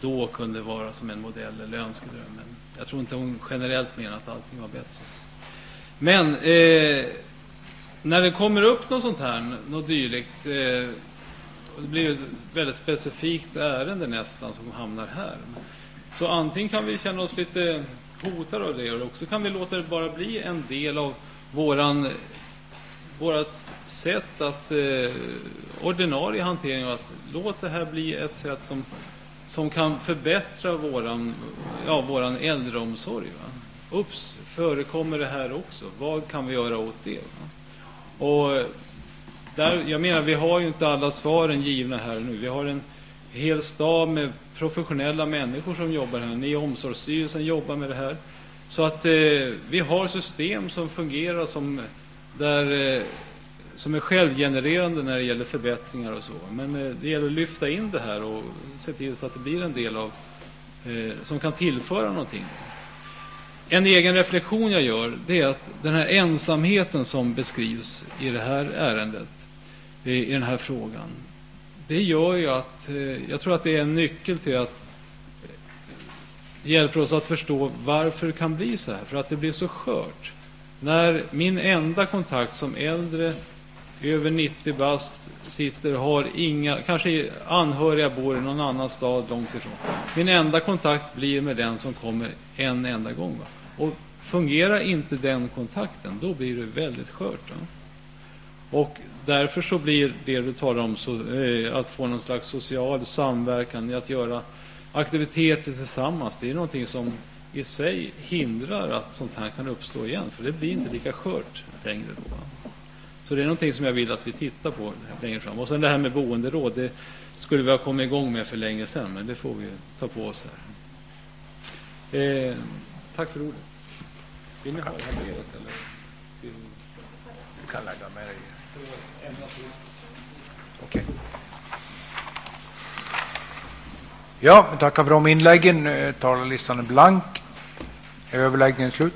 då kunde vara som en modell eller önskedröm. Men jag tror inte hon generellt menar att allting var bättre. Men eh, när det kommer upp något sånt här, något dylikt, eh, det blir ett väldigt specifikt ärende nästan som hamnar här. Så antingen kan vi känna oss lite Hotar av det, Och också kan vi låta det bara bli en del av våran vårt sätt att eh, ordinarie hantering att låt det här bli ett sätt som, som kan förbättra våran, ja, våran äldreomsorg. Va? Ups, förekommer det här också? Vad kan vi göra åt det? Va? Och där, jag menar, vi har ju inte alla svaren givna här nu. Vi har en hel stad med professionella människor som jobbar här. Ni i Omsorgsstyrelsen jobbar med det här. Så att eh, vi har system som fungerar som där, eh, som är självgenererande när det gäller förbättringar och så. Men eh, det gäller att lyfta in det här och se till så att det blir en del av eh, som kan tillföra någonting. En egen reflektion jag gör det är att den här ensamheten som beskrivs i det här ärendet, eh, i den här frågan, det gör ju att eh, jag tror att det är en nyckel till att eh, hjälper oss att förstå varför det kan bli så här, för att det blir så skört. När min enda kontakt som äldre, över 90 bast, sitter och har inga, kanske anhöriga bor i någon annan stad långt ifrån. Min enda kontakt blir med den som kommer en enda gång. Va? Och fungerar inte den kontakten, då blir det väldigt skört. Va? Och därför så blir det du talar om, så, eh, att få någon slags social samverkan, att göra aktiviteter tillsammans, det är någonting som i sig hindrar att sånt här kan uppstå igen. För det blir inte lika skört längre då. Så det är någonting som jag vill att vi tittar på längre fram. Och sen det här med boenderåd, det skulle vi ha kommit igång med för länge sedan, men det får vi ta på oss här. Eh, tack för ordet. Vill ni ha det här brevet? Eller? Du kan lägga med dig. Okej. Okay. Ja, vi tackar för de inläggen. Eh, talarlistan är blank. Är överläggningen slut?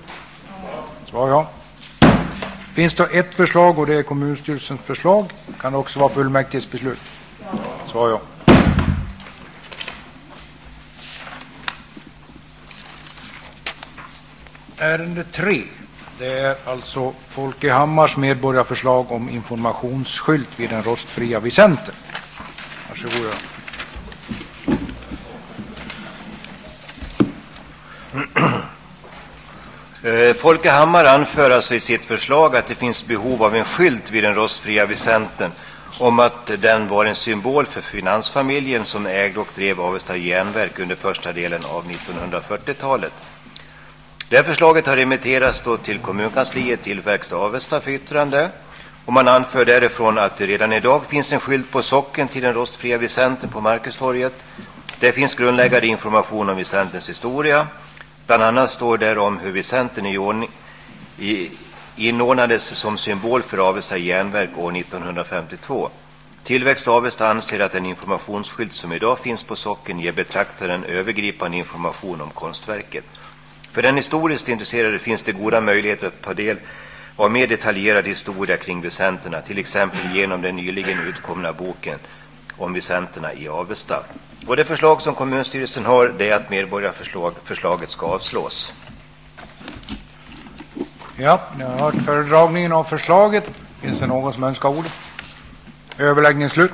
Svar ja. Finns det ett förslag och det är kommunstyrelsens förslag? Kan det också vara fullmäktiges beslut? Svar ja. Ärende 3. Det är alltså Folke Hammars medborgarförslag om informationsskylt vid den rostfria Vicenten. Varsågoda. Eh, Folke Hammar anför alltså i sitt förslag att det finns behov av en skylt vid den rostfria Vicenten om att den var en symbol för finansfamiljen som ägde och drev Avesta järnverk under första delen av 1940-talet. Det här förslaget har remitterats då till kommunkansliet till Verkstad Avesta för yttrande. Och man anför därifrån att det redan idag finns en skylt på socken till den rostfria Vicenten på Markustorget. Det finns grundläggande information om Vicentens historia Bland annat står där om hur Vicenten i, i, inordnades som symbol för Avesta järnverk år 1952. Tillväxt Avesta anser att den informationsskylt som idag finns på socken ger betraktaren övergripande information om konstverket. För den historiskt intresserade finns det goda möjligheter att ta del av mer detaljerad historia kring Vicenterna, till exempel genom den nyligen utkomna boken om Vicenterna i Avesta. Och det förslag som kommunstyrelsen har det är att medborgarförslaget ska avslås. Ja, ni har hört föredragningen av förslaget. Finns det någon som önskar ordet? Överläggningen slut.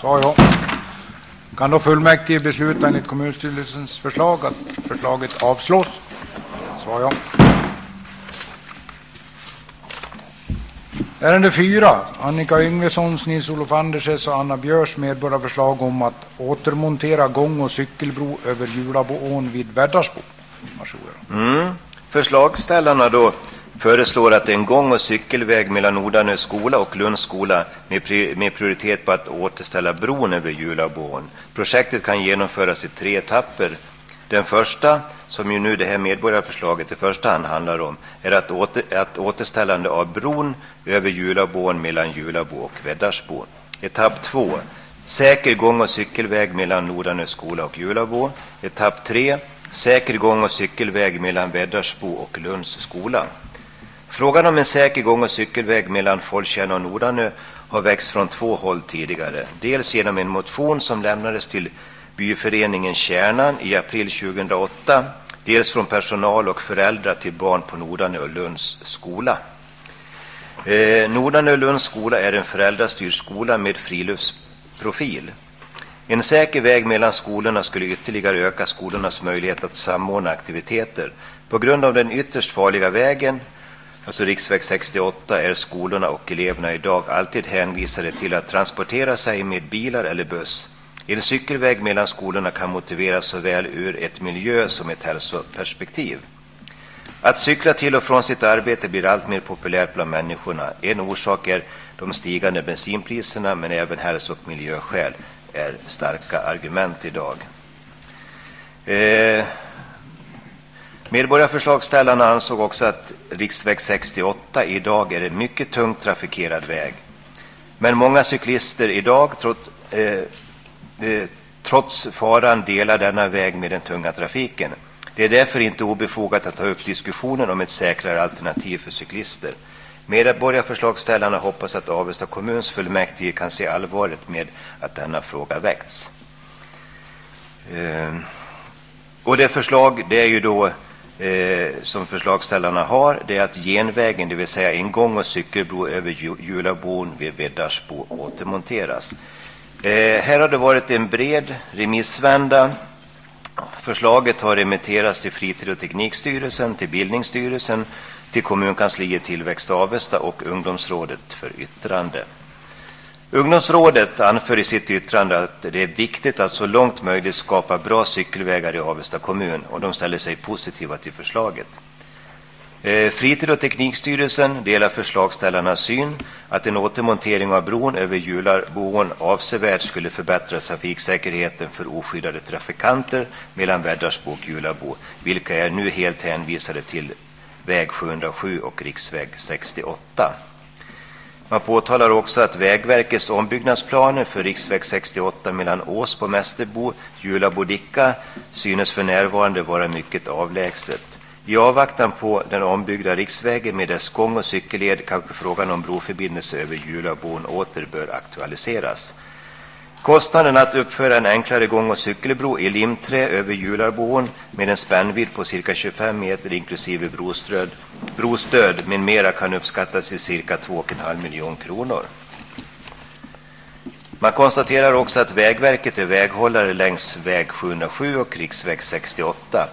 Svar ja. Kan då fullmäktige besluta enligt kommunstyrelsens förslag att förslaget avslås? Svar ja. Ärende 4. Annika Yngvessons, Nils-Olof Anderses och Anna Björs medborgarförslag om att återmontera gång- och cykelbro över Julaboån vid Väddarsbo. Varsågoda. Mm. Förslagsställarna då föreslår att en gång- och cykelväg mellan Nordanö skola och Lunds skola med, med prioritet på att återställa bron över Julabån. Projektet kan genomföras i tre etapper den första, som ju nu det här medborgarförslaget i första hand handlar om, är att, åter, att återställande av bron över Julabån mellan Julabo och Väddarsbo. Etapp 2. Säker gång- och cykelväg mellan Nordanö skola och Julabo. Etapp 3. säker gång och cykelväg mellan Väddarsbo och Lunds skola. Frågan om en säker gång och cykelväg mellan Folktjärn och Nordanö har väckts från två håll tidigare. Dels genom en motion som lämnades till byföreningen Kärnan i april 2008. Dels från personal och föräldrar till barn på Nordanö och Lunds skola. Eh, Nordanö och Lunds skola är en föräldrastyrd skola med friluftsprofil. En säker väg mellan skolorna skulle ytterligare öka skolornas möjlighet att samordna aktiviteter. På grund av den ytterst farliga vägen, alltså riksväg 68, är skolorna och eleverna idag alltid hänvisade till att transportera sig med bilar eller buss. En cykelväg mellan skolorna kan motiveras såväl ur ett miljö som ett hälsoperspektiv. Att cykla till och från sitt arbete blir allt mer populärt bland människorna. En orsak är de stigande bensinpriserna men även hälso och miljöskäl är starka argument idag. Eh, medborgarförslagsställarna ansåg också att riksväg 68 idag är en mycket tungt trafikerad väg. Men många cyklister idag, trots, eh, eh, trots faran, delar denna väg med den tunga trafiken. Det är därför inte obefogat att ta upp diskussionen om ett säkrare alternativ för cyklister. Medborgarförslagsställarna hoppas att Avesta kommuns fullmäktige kan se allvaret med att denna fråga väckts. Eh, och det förslag det är ju då eh, som förslagsställarna har det är att genvägen, det vill säga en gång och cykelbro över Julabon vid Veddarsbo återmonteras. Eh, här har det varit en bred remissvända. Förslaget har remitterats till Fritid och teknikstyrelsen, till Bildningsstyrelsen, till kommunkansliet Tillväxt Avesta och Ungdomsrådet för yttrande. Ungdomsrådet anför i sitt yttrande att det är viktigt att så långt möjligt skapa bra cykelvägar i Avesta kommun och de ställer sig positiva till förslaget. Eh, Fritid och teknikstyrelsen delar förslagställarnas syn att en återmontering av bron över Jularboån avsevärt skulle förbättra trafiksäkerheten för oskyddade trafikanter mellan Väddarsbo och Jularbo, vilka är nu helt hänvisade till väg 707 och riksväg 68. Man påtalar också att Vägverkets ombyggnadsplaner för riksväg 68 mellan Ås på Mästerbo, Jula-Bodicka synes för närvarande vara mycket avlägset. I avvaktan på den ombyggda riksvägen med dess gång och cykelled kanske frågan om broförbindelse över Julabon åter bör aktualiseras. Kostnaden att uppföra en enklare gång och cykelbro i limträ över Jularboen med en spännvidd på cirka 25 meter inklusive brostöd, brostöd med mera kan uppskattas till cirka 2,5 miljoner kronor. Man konstaterar också att Vägverket är väghållare längs väg 707 och riksväg 68.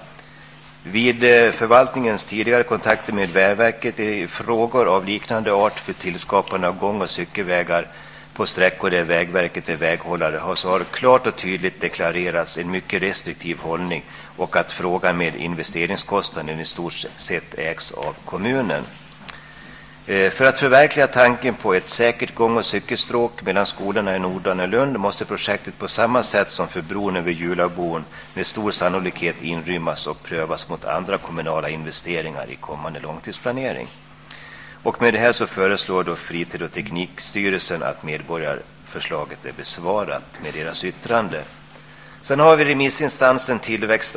Vid eh, förvaltningens tidigare kontakter med Vägverket i frågor av liknande art för tillskapande av gång och cykelvägar på sträckor där Vägverket är väghållare har så har klart och tydligt deklarerats en mycket restriktiv hållning och att frågan med investeringskostnaden i stort sett ägs av kommunen. Eh, för att förverkliga tanken på ett säkert gång och cykelstråk mellan skolorna i Nordan och Lund måste projektet på samma sätt som för bron över Julabon med stor sannolikhet inrymmas och prövas mot andra kommunala investeringar i kommande långtidsplanering. Och med det här så föreslår då Fritid och teknikstyrelsen att medborgarförslaget är besvarat med deras yttrande. Sen har vi remissinstansen Tillväxt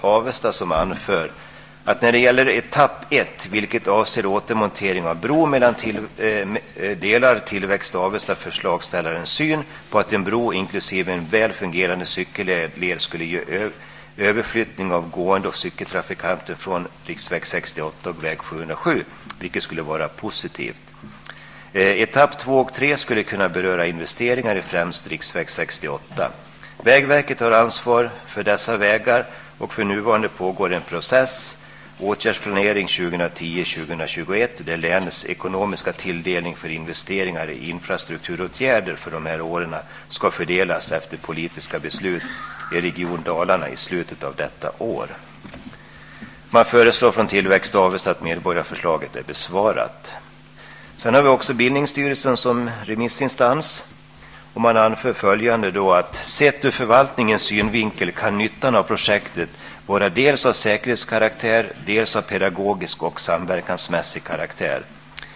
Avesta, som anför att när det gäller etapp 1, vilket avser återmontering av bro mellan till, eh, eh, delar Tillväxt Avesta förslagställarens syn på att en bro inklusive en väl fungerande cykelled skulle ge överflyttning av gående och cykeltrafikanter från riksväg 68 och väg 707 vilket skulle vara positivt. Eh, etapp 2 och 3 skulle kunna beröra investeringar i främst riksväg 68. Vägverket har ansvar för dessa vägar och för nuvarande pågår en process, åtgärdsplanering 2010-2021, där länets ekonomiska tilldelning för investeringar i infrastrukturåtgärder för de här åren ska fördelas efter politiska beslut i Region Dalarna i slutet av detta år. Man föreslår från Tillväxt Avesta att medborgarförslaget är besvarat. Sen har vi också Bildningsstyrelsen som remissinstans. Och man anför följande då att sett ur förvaltningens synvinkel kan nyttan av projektet vara dels av säkerhetskaraktär, dels av pedagogisk och samverkansmässig karaktär.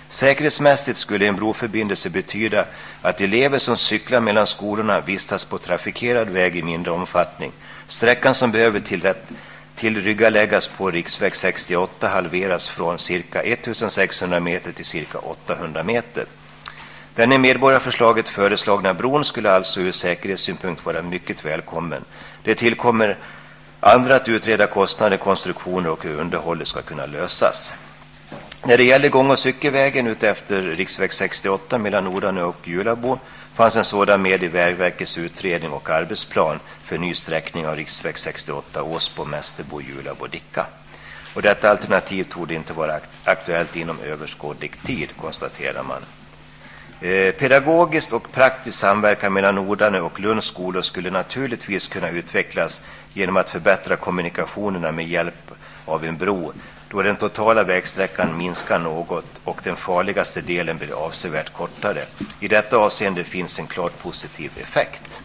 Säkerhetsmässigt skulle en broförbindelse betyda att elever som cyklar mellan skolorna vistas på trafikerad väg i mindre omfattning. Sträckan som behöver tillrätt tillryggaläggas på riksväg 68 halveras från cirka 1600 meter till cirka 800 meter. Den i medborgarförslaget föreslagna bron skulle alltså ur säkerhetssynpunkt vara mycket välkommen. Det tillkommer andra att utreda kostnader, konstruktioner och hur underhållet ska kunna lösas. När det gäller gång och cykelvägen utefter riksväg 68 mellan Nordanö och Julabo fanns en sådan med i Vägverkets utredning och arbetsplan för ny sträckning av riksväg 68 Åsbo, Mästerbo, Julabo, Dicka. Och detta alternativ tog inte vara aktuellt inom överskådlig tid, konstaterar man. Eh, pedagogiskt och praktisk samverkan mellan Nordanö och Lunds skolor skulle naturligtvis kunna utvecklas genom att förbättra kommunikationerna med hjälp av en bro då den totala vägsträckan minskar något och den farligaste delen blir avsevärt kortare. I detta avseende finns en klart positiv effekt.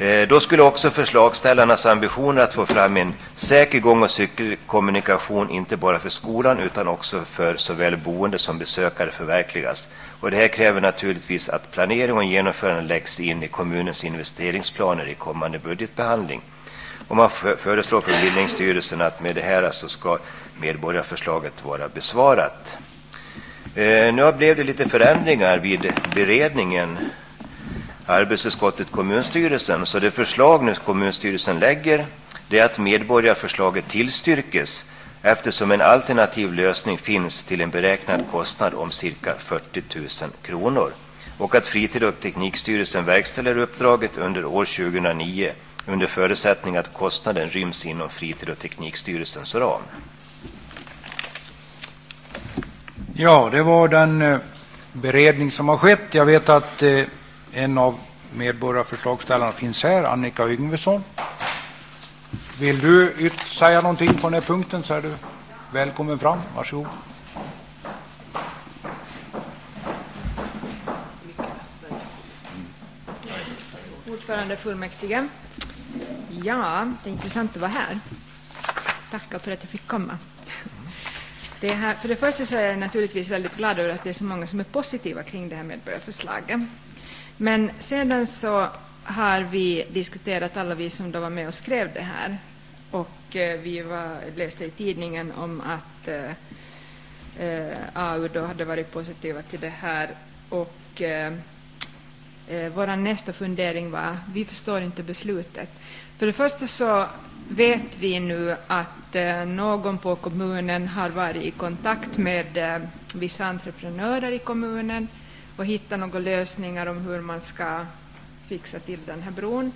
Eh, då skulle också förslagställarnas ambitioner att få fram en säker gång och cykelkommunikation inte bara för skolan utan också för såväl boende som besökare förverkligas. Och det här kräver naturligtvis att planering och genomförande läggs in i kommunens investeringsplaner i kommande budgetbehandling. Och man föreslår från bildningsstyrelsen att med det här så ska medborgarförslaget vara besvarat. Eh, nu blev det lite förändringar vid beredningen arbetsutskottet kommunstyrelsen. Så det förslag nu kommunstyrelsen lägger det är att medborgarförslaget tillstyrkes eftersom en alternativ lösning finns till en beräknad kostnad om cirka 40 000 kronor och att Fritid och teknikstyrelsen verkställer uppdraget under år 2009 under förutsättning att kostnaden ryms inom Fritid och teknikstyrelsens ram. Ja, det var den eh, beredning som har skett. Jag vet att eh, en av medborgarförslagsställarna finns här, Annika Yngvesson. Vill du säga någonting på den här punkten så är du välkommen fram. Varsågod. Ordförande fullmäktige. Ja, det är intressant att vara här. Tacka för att jag fick komma. Det här, för det första så är jag naturligtvis väldigt glad över att det är så många som är positiva kring det här medborgarförslaget. Men sedan så har vi diskuterat, alla vi som då var med och skrev det här, och eh, vi var, läste i tidningen om att eh, eh AU då hade varit positiva till det här. Och eh, eh, vår nästa fundering var, vi förstår inte beslutet. För det första så vet vi nu att eh, någon på kommunen har varit i kontakt med eh, vissa entreprenörer i kommunen och hittat några lösningar om hur man ska fixa till den här bron.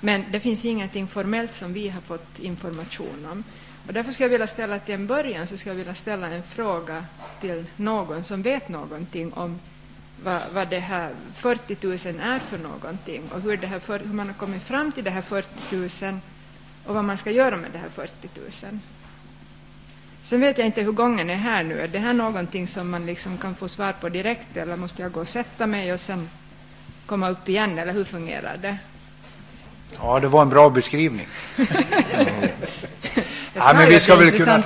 Men det finns ingenting formellt som vi har fått information om. Och därför skulle jag vilja ställa till en början så skulle jag vilja ställa en fråga till någon som vet någonting om vad, vad det här 40 000 är för någonting och hur, det här för, hur man har kommit fram till det här 40 000 och vad man ska göra med det här 40 000. Sen vet jag inte hur gången är här nu. Är det här någonting som man liksom kan få svar på direkt eller måste jag gå och sätta mig och sen komma upp igen eller hur fungerar det? Ja, det var en bra beskrivning. ja, men vi ska väl kunna.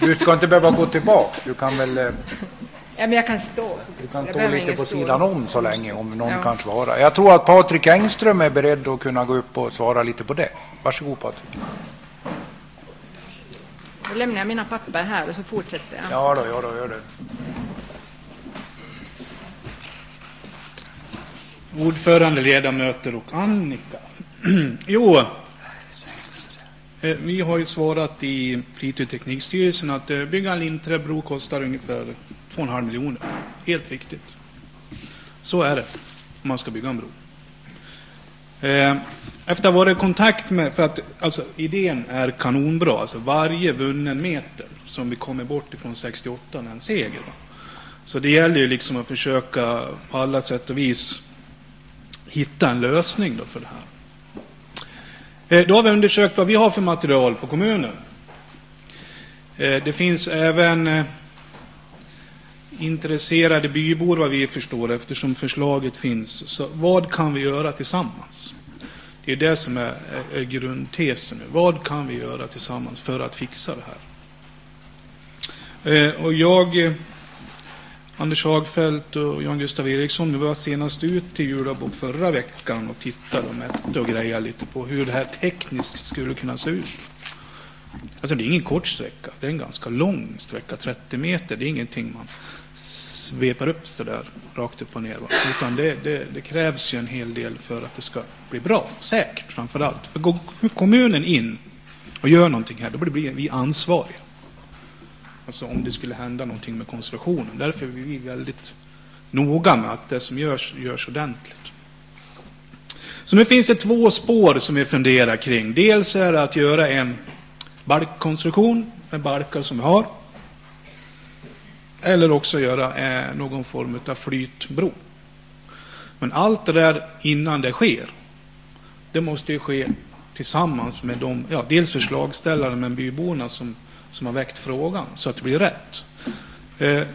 Du ska inte behöva gå tillbaka. Du kan väl... Ja, men jag kan stå. Du kan stå lite på sidan om så länge om någon ja. kan svara. Jag tror att Patrik Engström är beredd att kunna gå upp och svara lite på det. Varsågod Patrik. Då lämnar jag mina papper här och så fortsätter jag. Ja då, ja då, gör det. Ordförande, ledamöter och Annika. jo, eh, vi har ju svarat i Fritid teknikstyrelsen att eh, bygga en linträbro kostar ungefär 2,5 miljoner. Helt riktigt. Så är det om man ska bygga en bro. Eh, efter att ha varit i kontakt med, för att alltså, idén är kanonbra, alltså varje vunnen meter som vi kommer bort ifrån 68 är en seger. Va? Så det gäller ju liksom att försöka på alla sätt och vis hitta en lösning då för det här. Eh, då har vi undersökt vad vi har för material på kommunen. Eh, det finns även eh, intresserade bybor vad vi förstår eftersom förslaget finns. Så vad kan vi göra tillsammans? Det är det som är, är grundtesen nu. Vad kan vi göra tillsammans för att fixa det här? Eh, och jag eh, Anders Hagfeldt och Jan Gustav Eriksson, vi var senast ut till Julabo förra veckan och tittade och mätte och grejade lite på hur det här tekniskt skulle kunna se ut. Alltså det är ingen kort sträcka, det är en ganska lång sträcka, 30 meter. Det är ingenting man svepar upp så där rakt upp och ner. Utan det, det, det, krävs ju en hel del för att det ska bli bra, säkert framför allt. För går kommunen in och gör någonting här, då blir vi ansvariga. Alltså om det skulle hända någonting med konstruktionen. Därför är vi väldigt noga med att det som görs, görs ordentligt. Så nu finns det två spår som vi funderar kring. Dels är det att göra en balkkonstruktion med balkar som vi har. Eller också göra eh, någon form av flytbro. Men allt det där innan det sker, det måste ju ske tillsammans med de, ja, dels förslagställarna men byborna som, som har väckt frågan så att det blir rätt. Eh,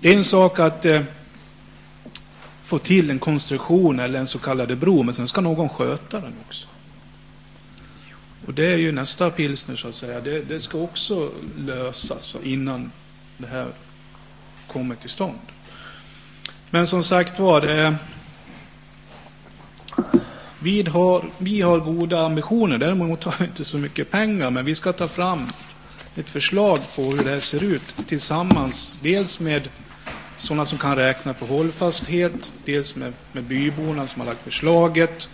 det är en sak att eh, få till en konstruktion eller en så kallad bro, men sen ska någon sköta den också. Och det är ju nästa pilsner så att säga. Det, det ska också lösas innan det här kommer till stånd. Men som sagt var, eh, vi, har, vi har goda ambitioner. Däremot har vi inte så mycket pengar, men vi ska ta fram ett förslag på hur det här ser ut tillsammans. Dels med sådana som kan räkna på hållfasthet, dels med, med byborna som har lagt förslaget.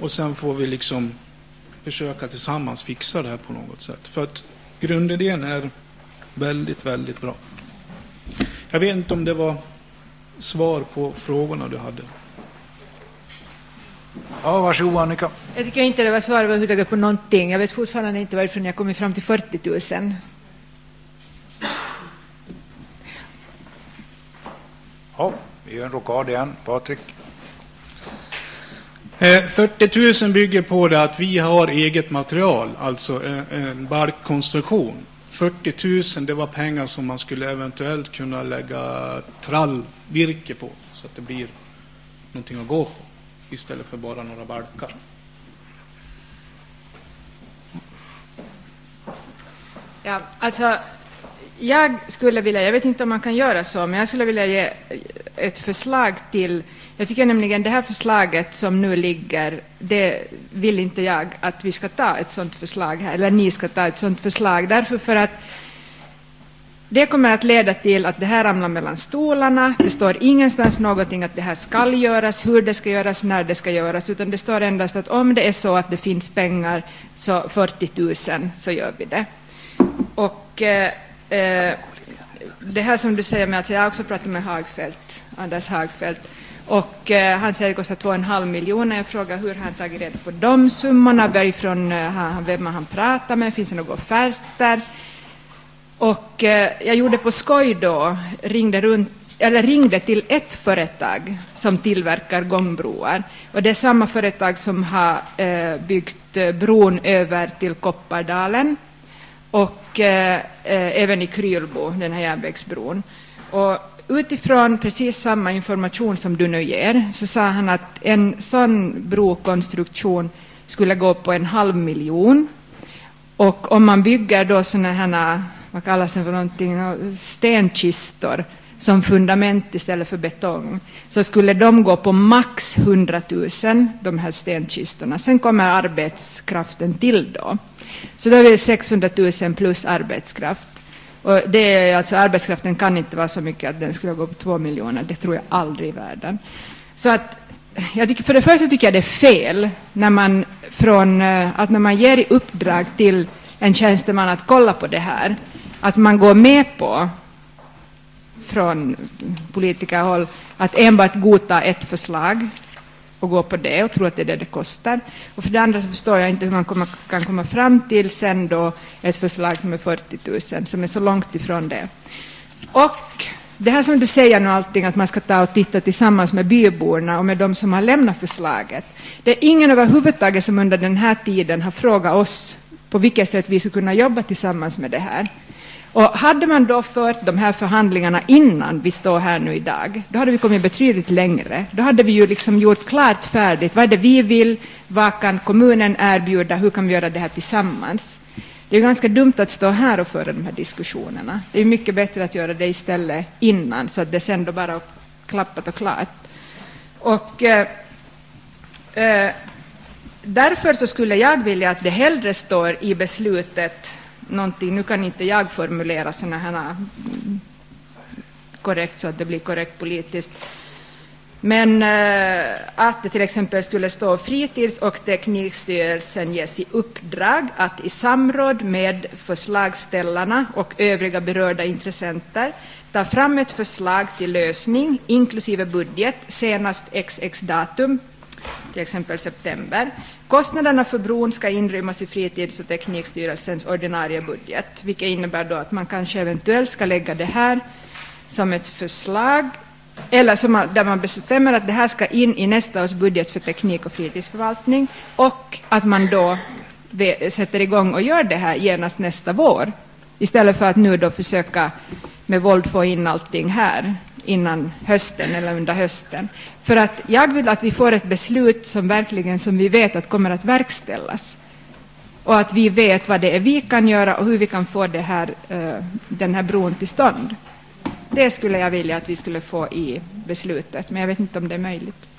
Och sen får vi liksom försöka tillsammans fixa det här på något sätt. För att grundidén är väldigt, väldigt bra. Jag vet inte om det var svar på frågorna du hade. Ja, varsågod Annika. Jag tycker inte det var svar överhuvudtaget på någonting. Jag vet fortfarande inte varför ni har kommit fram till 40 000. Ja, vi gör en rockad igen. Patrik? 40 000 bygger på det att vi har eget material, alltså en barkkonstruktion. 40 000 det var pengar som man skulle eventuellt kunna lägga trallvirke på så att det blir någonting att gå på istället för bara några balkar. Ja, alltså, jag skulle vilja, jag vet inte om man kan göra så, men jag skulle vilja ge ett förslag till jag tycker nämligen det här förslaget som nu ligger, det vill inte jag att vi ska ta ett sådant förslag här, eller ni ska ta ett sådant förslag, därför för att det kommer att leda till att det här ramlar mellan stolarna. Det står ingenstans någonting att det här ska göras, hur det ska göras, när det ska göras, utan det står endast att om det är så att det finns pengar, så 40 000, så gör vi det. Och eh, eh, det här som du säger med att jag har också pratat med Hagfeldt, Anders Hagfeldt, och eh, han säger att det kostar 2,5 miljoner. Jag frågar hur han tagit reda på de summorna, varifrån, eh, vem han pratar med, finns det några offerter? Och eh, jag gjorde på skoj då, ringde, runt, eller ringde till ett företag som tillverkar gångbroar. Och det är samma företag som har eh, byggt eh, bron över till Koppardalen och eh, eh, även i Krylbo, den här järnvägsbron. Och utifrån precis samma information som du nu ger så sa han att en sån brokonstruktion skulle gå på en halv miljon. Och om man bygger då sådana här, vad kallas det för någonting, stenkistor som fundament istället för betong, så skulle de gå på max 100 000, de här stenkistorna. Sen kommer arbetskraften till då. Så då är det 600 000 plus arbetskraft. Och det är alltså, arbetskraften kan inte vara så mycket att den skulle gå på två miljoner. Det tror jag aldrig i världen. Så att, jag tycker, för det första tycker jag det är fel när man, från, eh, att när man ger i uppdrag till en tjänsteman att kolla på det här, att man går med på från politikerhåll att enbart godta ett förslag och gå på det och tro att det är det det kostar. Och för det andra så förstår jag inte hur man komma, kan komma fram till sen då ett förslag som är 40 000, som är så långt ifrån det. Och det här som du säger nu allting, att man ska ta och titta tillsammans med byborna och med de som har lämnat förslaget. Det är ingen överhuvudtaget som under den här tiden har frågat oss på vilket sätt vi skulle kunna jobba tillsammans med det här. Och hade man då fört de här förhandlingarna innan vi står här nu idag, då hade vi kommit betydligt längre. Då hade vi ju liksom gjort klart färdigt, vad är det vi vill, vad kan kommunen erbjuda, hur kan vi göra det här tillsammans? det är ganska dumt att stå här och föra de här diskussionerna. Det är mycket bättre att göra det istället innan, så att det sen då bara är klappat och klart. Och, eh, eh, därför så skulle jag vilja att det hellre står i beslutet någonting, nu kan inte jag formulera sådana här mm, korrekt så att det blir korrekt politiskt, men eh, att det till exempel skulle stå fritids och teknikstyrelsen ges i uppdrag att i samråd med förslagsställarna och övriga berörda intressenter ta fram ett förslag till lösning inklusive budget senast XX datum, till exempel september. Kostnaderna för bron ska inrymmas i fritids och teknikstyrelsens ordinarie budget, vilket innebär då att man kanske eventuellt ska lägga det här som ett förslag eller som man, där man bestämmer att det här ska in i nästa års budget för teknik och fritidsförvaltning och att man då sätter igång och gör det här genast nästa vår istället för att nu då försöka med våld få in allting här innan hösten eller under hösten. För att jag vill att vi får ett beslut som verkligen som vi vet att kommer att verkställas och att vi vet vad det är vi kan göra och hur vi kan få det här, eh, den här bron till stånd. Det skulle jag vilja att vi skulle få i beslutet, men jag vet inte om det är möjligt.